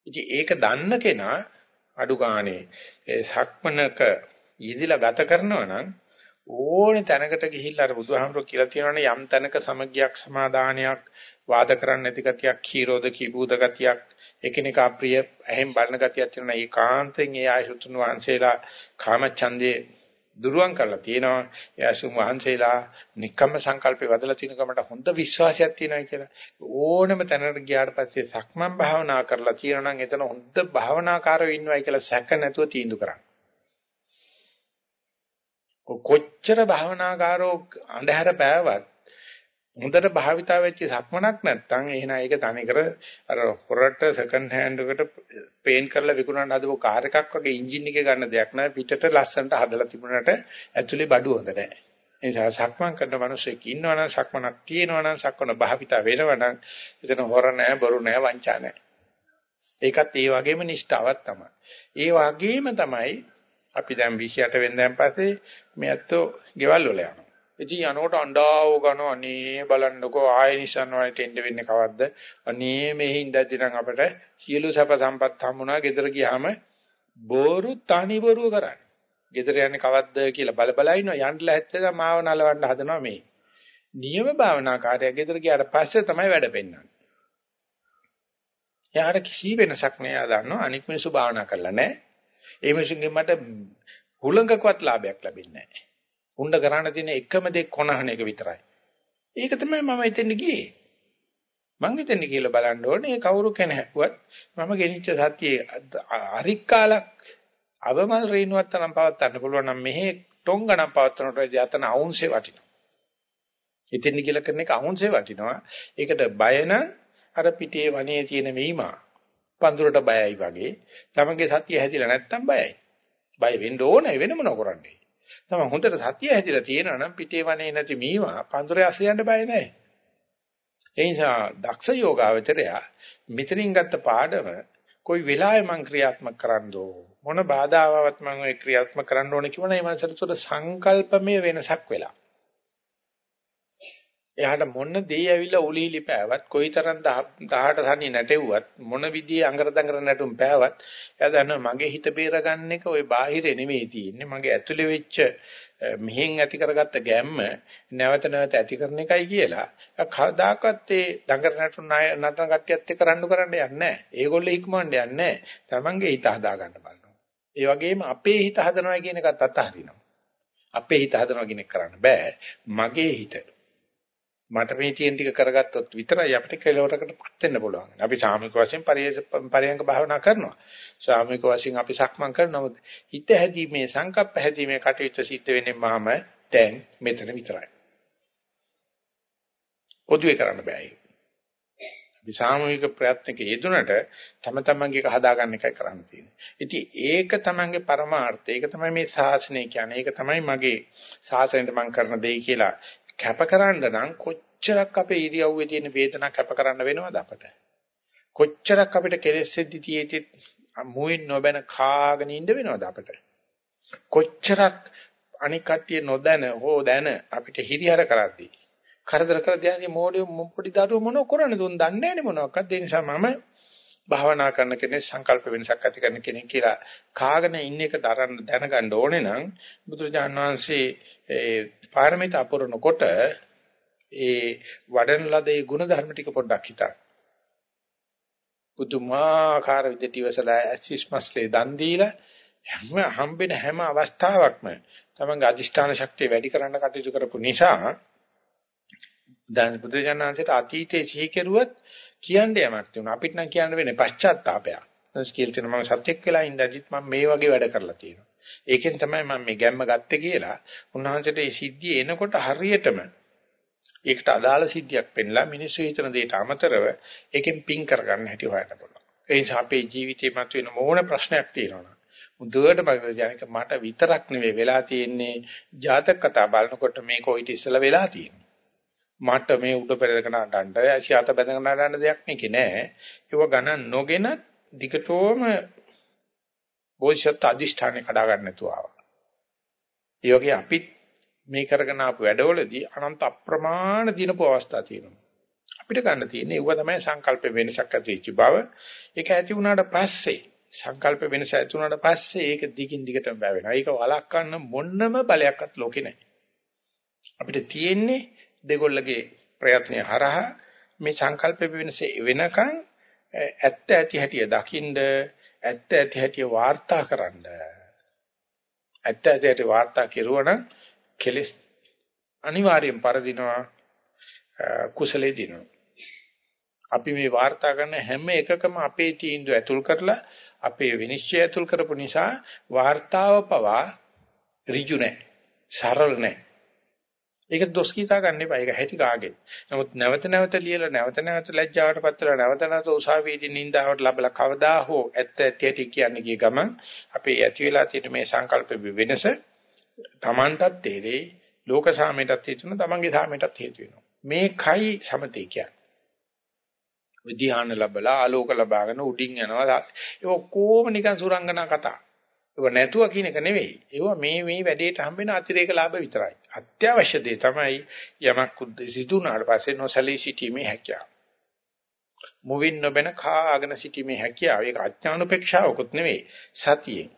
ඉතින් ඒක දන්න කෙනා අඩු ගානේ ඒ සක්මනක යෙදිලා ගත කරනවා නම් ඕනේ තැනකට ගිහිල්ලා අර බුදුහාමුදුරුවෝ කියලා තියෙනවනේ යම් තැනක සමගියක් සමාදානයක් වාද කරන්න නැති ගතියක් කීරෝද කීබූද ගතියක් එකිනෙකා ප්‍රිය ඇහෙන් බලන ගතියක් තියෙනවා ඒකාන්තයෙන් ඒ ආයුතුන් වහන්සේලා කාමච්ඡන්දේ දුරුවන් කරලා තියෙනවා. එයාසුන් වහන්සේලා නික්කම්ම සංකල්පේ වදලා තින කමට හොඳ විශ්වාසයක් තියෙනවා කියලා. ඕනම තැනකට ගියාට පස්සේ සක්මන් භාවනා කරලා තියෙනවා නම් එතන හොඳ භාවනාකාරයෝ ඉන්නවයි කියලා සැක නැතුව තීන්දුව කරන්න. කොච්චර භාවනාකාරෝ අඳුර පෑවත් හොඳට භාවිතා වෙච්ච සක්මනක් නැත්නම් එහෙනම් ඒක තනිකර අර හොරට සෙකන්ඩ් හෑන්ඩ් එකට පේන් කරලා විකුණන්න හදපු කාර් එකක් වගේ එන්ජින් එකේ ගන්න දෙයක් නෑ. පිටට ලස්සනට හදලා තිබුණාට ඇතුලේ බඩු හොඳ නෑ. ඒ නිසා සක්මන් කරන මිනිස්සෙක් ඉන්නවනම් සක්මනක් තියෙනවනම් සක්මන භාවිතා වෙනවනම් එතන හොර නෑ බොරු නෑ වංචා නෑ. ඒකත් ඒ වගේම නිෂ්ඨාවක් තමයි. ඒ වගේම තමයි අපි දැන් 28 වෙනිදාන් පස්සේ මේ ඇත්තෝ ගෙවල් වල යනවා. ඉතින් යනකොට අඬාව ගනවා අනේ බලන්නකෝ ආයෙ නිසන් වලට එන්න වෙන්නේ කවද්ද? අනේ මෙහි ඉඳද්දි නම් අපිට සියලු සැප සම්පත් හම්බුණා. ගෙදර ගියාම බොරු තනි බොරුව කරන්නේ. ගෙදර යන්නේ කවද්ද කියලා බල බල ඉන්නවා. යන්න ලැහැත්ලා මාව නලවන්න හදනවා මේ. නියම භාවනා කාර්යය ගෙදර ගියාට පස්සේ තමයි වැඩ පෙන්වන්නේ. එයාට කිසි වෙනසක් නෑ. ආ දන්නවා අනික් මිනිස්සු භාවනා කරලා නෑ. ඒ මිනිසුන්ගෙන් මට හුලඟකවත් ලාභයක් ලැබෙන්නේ නැහැ. උණ්ඩ කරන්න තියෙන එකම දේ කොනහන එක විතරයි. ඒක තමයි මම එතෙන්ට ගියේ. මං එතෙන්ට කියලා බලන්න ඕනේ කවුරු කෙනෙක්වත් මම ගෙනිච්ච සතියේ අරික්කාලක් අවමල් රේණුවත් තරම් පවත්වන්න පුළුවන් නම් මෙහි ටොංගනම් පවත්වනකොට යතන අවුන්සේ වටිනවා. ඉතින් කියලා කරන එක අවුන්සේ වටිනවා. ඒකට බය නම් අර පිටේ වනේ තියෙන මෙයිමා පඳුරට බයයි වගේ තමන්ගේ සතිය හැදිලා නැත්තම් බයයි. බය වෙන්න ඕනේ වෙන මොනව කරන්නේ. තමන් හොඳට සතිය හැදිලා තියෙනවා නම් පිටේ වනේ නැති මීවා පඳුරේ අස්සේ යන්න බය නැහැ. ඒ නිසා දක්ෂ යෝගාවචරය මෙතනින් ගත්ත පාඩම කොයි වෙලාවෙ මං ක්‍රියාත්මක කරන්නෝ මොන බාධාවවත් මම ඒ ක්‍රියාත්මක කරන්න ඕනේ කියවනේ මේ මනසට සංකල්පමය වෙනසක් වෙලා. එයාට මොන දෙය ඇවිල්ලා උලීලි පෑවත් කොයිතරම් 18 තනි නැටෙව්වත් මොන විදිහේ අඟර දඟර නැටුම් පෑවත් එයා දන්නවා මගේ හිත බේරගන්න එක ওই බාහිරේ නෙමෙයි තියෙන්නේ මගේ ඇතුලේ වෙච්ච මෙහෙන් ඇති කරගත්ත ගැම්ම නැවත නැවත ඇති කරන එකයි කියලා කවදාකවත් ඒ දඟර නැටුම් නටන කට්ටියත් එක්ක රණ්ඩු කරන්න යන්නේ නැහැ. ඒගොල්ලෝ ඉක්මවන්න යන්නේ නැහැ. තමන්ගේ හිත හදා ගන්න බලනවා. ඒ වගේම අපේ හිත හදනවා කියන එකත් අතහරිනවා. අපේ හිත හදනවා කියන එක කරන්න බෑ. මගේ හිත මට මේ තියෙන ටික කරගත්තොත් විතරයි අපිට කෙලවරකටපත් වෙන්න පුළුවන්. අපි සාමික වශයෙන් පරියංග භාවනා කරනවා. සාමික වශයෙන් අපි සක්මන් කරනවා. හිත හැදීමේ සංකප්ප හැදීමේ කටයුතු සිද්ධ වෙන්නේ මම දැන් මෙතන විතරයි. පොදුවේ කරන්න බෑ. අපි සාමූහික ප්‍රයත්නක යෙදුනට තම තමන්ගේ එක හදාගන්න එකයි කරන්න තියෙන්නේ. ඉතින් ඒක තමන්ගේ පරමාර්ථය. ඒක තමයි මේ ශාසනය කියන්නේ. ඒක තමයි මගේ ශාසනයට මම කරන දෙය කියලා කැපකරන්න නම් කොච්චරක් අපේ ඉරියව්වේ තියෙන වේදනාවක් කැපකරන්න වෙනවද අපට? කොච්චරක් අපිට කෙලෙස් සිද්ධි තියෙති මුවින් නොබැන කාගෙන ඉන්න වෙනවද අපට? කොච්චරක් අනික් කට්ටිය නොදැන හෝ දැන අපිට හිරිහර කරද්දී කරදර කර දියාගේ මොඩිය පොඩි දරුවෝ මොනව කරන්නේ දුන් දන්නේ නැහැ මොනවාක්වත් ඒ නිසා මම භාවනා කරන කෙනෙක් සංකල්ප වෙනසක් ඇති කරන කෙනෙක් කියලා කාගෙන ඉන්න එක දරන්න දැනගන්න ඕනේ නම් බුදුරජාණන් වහන්සේ ඒ පාරමිතා පුරනකොට ඒ වඩන ලද ඒ ගුණ ධර්ම ටික පොඩ්ඩක් හිතන්න. පුදුමාකාර විදිහට ඉවසලා ඇසිස්මස්ලේ දන් දීලා හැම හම්බෙන හැම අවස්ථාවකම තමන්ගේ අදිෂ්ඨාන ශක්තිය වැඩි කරන්න කටයුතු කරපු නිසා දැන් බුදුජානනාංශයට අතීතයේ සිහි කෙරුවත් කියන්න යමක් තියෙනවා. අපිට නම් කියන්න වෙන්නේ පශ්චාත්තාවපයක්. ස්කිල් තියෙන මම සත්‍යක් වෙලා ඉඳද්දිත් මම මේ වගේ වැඩ කරලා තියෙනවා. ඒකෙන් තමයි මම මේ ගැම්ම ගත්තේ කියලා. උන්වහන්සේට මේ සිද්ධිය එනකොට හරියටම ඒකට අදාළ සිද්ධියක් පෙන්ලා මිනිස්සු හිතන දෙයට අමතරව ඒකෙන් පින් කරගන්න හැටි හොයන්න පුළුවන්. ඒ නිසා අපේ ජීවිතේ මතුවෙන මොන ප්‍රශ්නයක් තියෙනවා. මුදුවට මගද ජනක මට විතරක් නෙවෙයි වෙලා තියෙන්නේ ජාතක කතා බලනකොට මේක ඔයිට ඉස්සලා වෙලා තියෙනවා. මට මේ උඩ පෙරදකන අඬන්න ඇසියාත බැඳගෙන අඬන්න දෙයක් මේකේ නෑ. ඒව ගණන් නොගෙන දිගටම බෝධිසත්ව අධිෂ්ඨානෙ කඩා ගන්න නැතුව ආවා. ඒ වගේ අපි මේ කරගෙන ආපු වැඩවලදී අනන්ත අප්‍රමාණ දිනපු අවස්ථා තියෙනවා. අපිට ගන්න තියෙන්නේ ඒව තමයි සංකල්ප වෙනසක් ඇති වෙච්ච බව. ඒක ඇති වුණාට පස්සේ සංකල්ප වෙනස ඇති වුණාට පස්සේ ඒක දිගින් දිගටම බෑ වෙනවා. ඒක වළක්වන්න මොන්නම බලයක්වත් ලෝකේ නැහැ. අපිට තියෙන්නේ දෙගොල්ලගේ ප්‍රයත්නය හරහා මේ සංකල්ප වෙනස වෙනකන් ඇත්ත ඇති හැටිය දකින්ද ඇත්ත ඇති හැටිය වාර්තා කරන්න ඇත්ත ඇති හැටි වාර්තා කෙරුවනම් කෙලස් අනිවාර්යෙන් පරදිනවා කුසලේ දිනවා. අපි මේ වාර්තා කරන හැම එකකම අපේ තීන්දුව ඇතුල් කරලා අපේ විනිශ්චය ඇතුල් කරපු නිසා වාර්තාව පවා ඍජු නැහැ සරල නැහැ ඒක දොස් කීතා ගන්න එපා. ඒක හැටි කාගෙත්. නමුත් නැවත නැවත ලියලා නැවත නැවත ලැජ්ජාවට පත් වෙලා නැවත නැවත උසාවියේදී නින්දාවට ලැබලා කවදා හෝ ඇත්ත ඇති ඇති කියන්නේ කිය ගමන් අපේ ඇති වෙලා තියෙන මේ සංකල්ප වෙනස Tamanටත් තේරෙයි ලෝක සාමයටත් හේතු වෙනවා Tamanගේ සාමයටත් හේතු වෙනවා. මේකයි සමතේ කියන්නේ. විධාන ලැබලා ආලෝක ලබාගෙන උඩින් යනවා. ඒ ඔක්කොම නිකන් සුරංගනා කතා. ඒව නැතුව කියන එක නෙවෙයි. ඒව මේ මේ වැඩේට හම්බෙන අතිරේක ලාභ විතරයි. අත්‍යවශ්‍ය දේ තමයි යමක් සිදුනාට පස්සේ නොසලී සිටීමේ හැකියාව. මුවින් නොබෙන කාගෙන සිටීමේ හැකියාව. ඒක අඥානුපේක්ෂාවකුත් නෙවෙයි. සතියෙන්,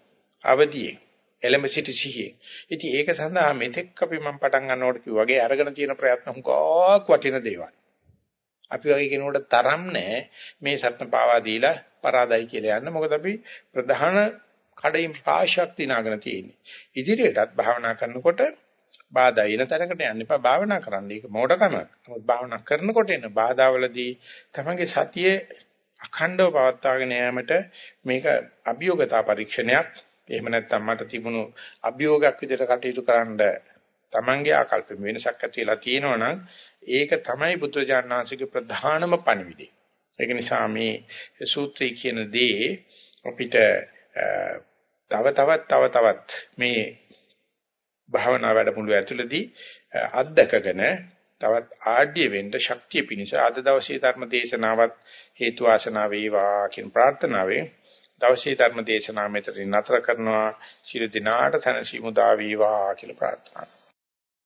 අවදියෙන්, එලෙම සිටි සිහියෙන්. ඉතින් ඒක සඳහා මෙතෙක් අපි මම පටන් ගන්නකොට කිව්වාගේ අරගෙන තියෙන ප්‍රයත්න හුඟක් වටින දේවල්. අපි වගේ කෙනෙකුට තරම් නැහැ මේ සත්න පාවා දීලා පරාදයි කියලා යන්න. මොකද අපි ප්‍රධාන කඩින් රාශියක් දිනාගෙන තියෙන්නේ. ඉදිරියටත් භාවනා කරනකොට බාධා එන තැනකට යන්න එපා භාවනා කරන්න. ඒක මොඩකම. නමුත් භාවනා කරනකොට එන බාධාවලදී තමගේ සතියේ අඛණ්ඩව පවත්වාගෙන යාමට මේක අභියෝගතා පරීක්ෂණයක්. එහෙම නැත්නම් මට තිබුණු අභියෝගයක් විදිහට කටයුතු කරන්න තමන්ගේ ආකල්ප වෙනසක් ඇතිලා තියෙනවනම් ඒක තමයි බුදුජානනාංශිකේ ප්‍රධානම පණිවිඩය. ඒක නිසා මේ සූත්‍රය කියන දේ අපිට තව තවත් තව තවත් මේ භාවනා වැඩමුළු ඇතුළතදී අත්දකගෙන තවත් ආඩ්‍ය වෙන්න ශක්තිය පිණිස අද දවසේ ධර්ම දේශනාවත් හේතු ආසනාව වේවා කියන ප්‍රාර්ථනාවෙන් දවසේ ධර්ම දේශනාව මෙතනින් නතර කරනවා. ශිර දිනාට තනසි මුදා වේවා කියලා ප්‍රාර්ථනා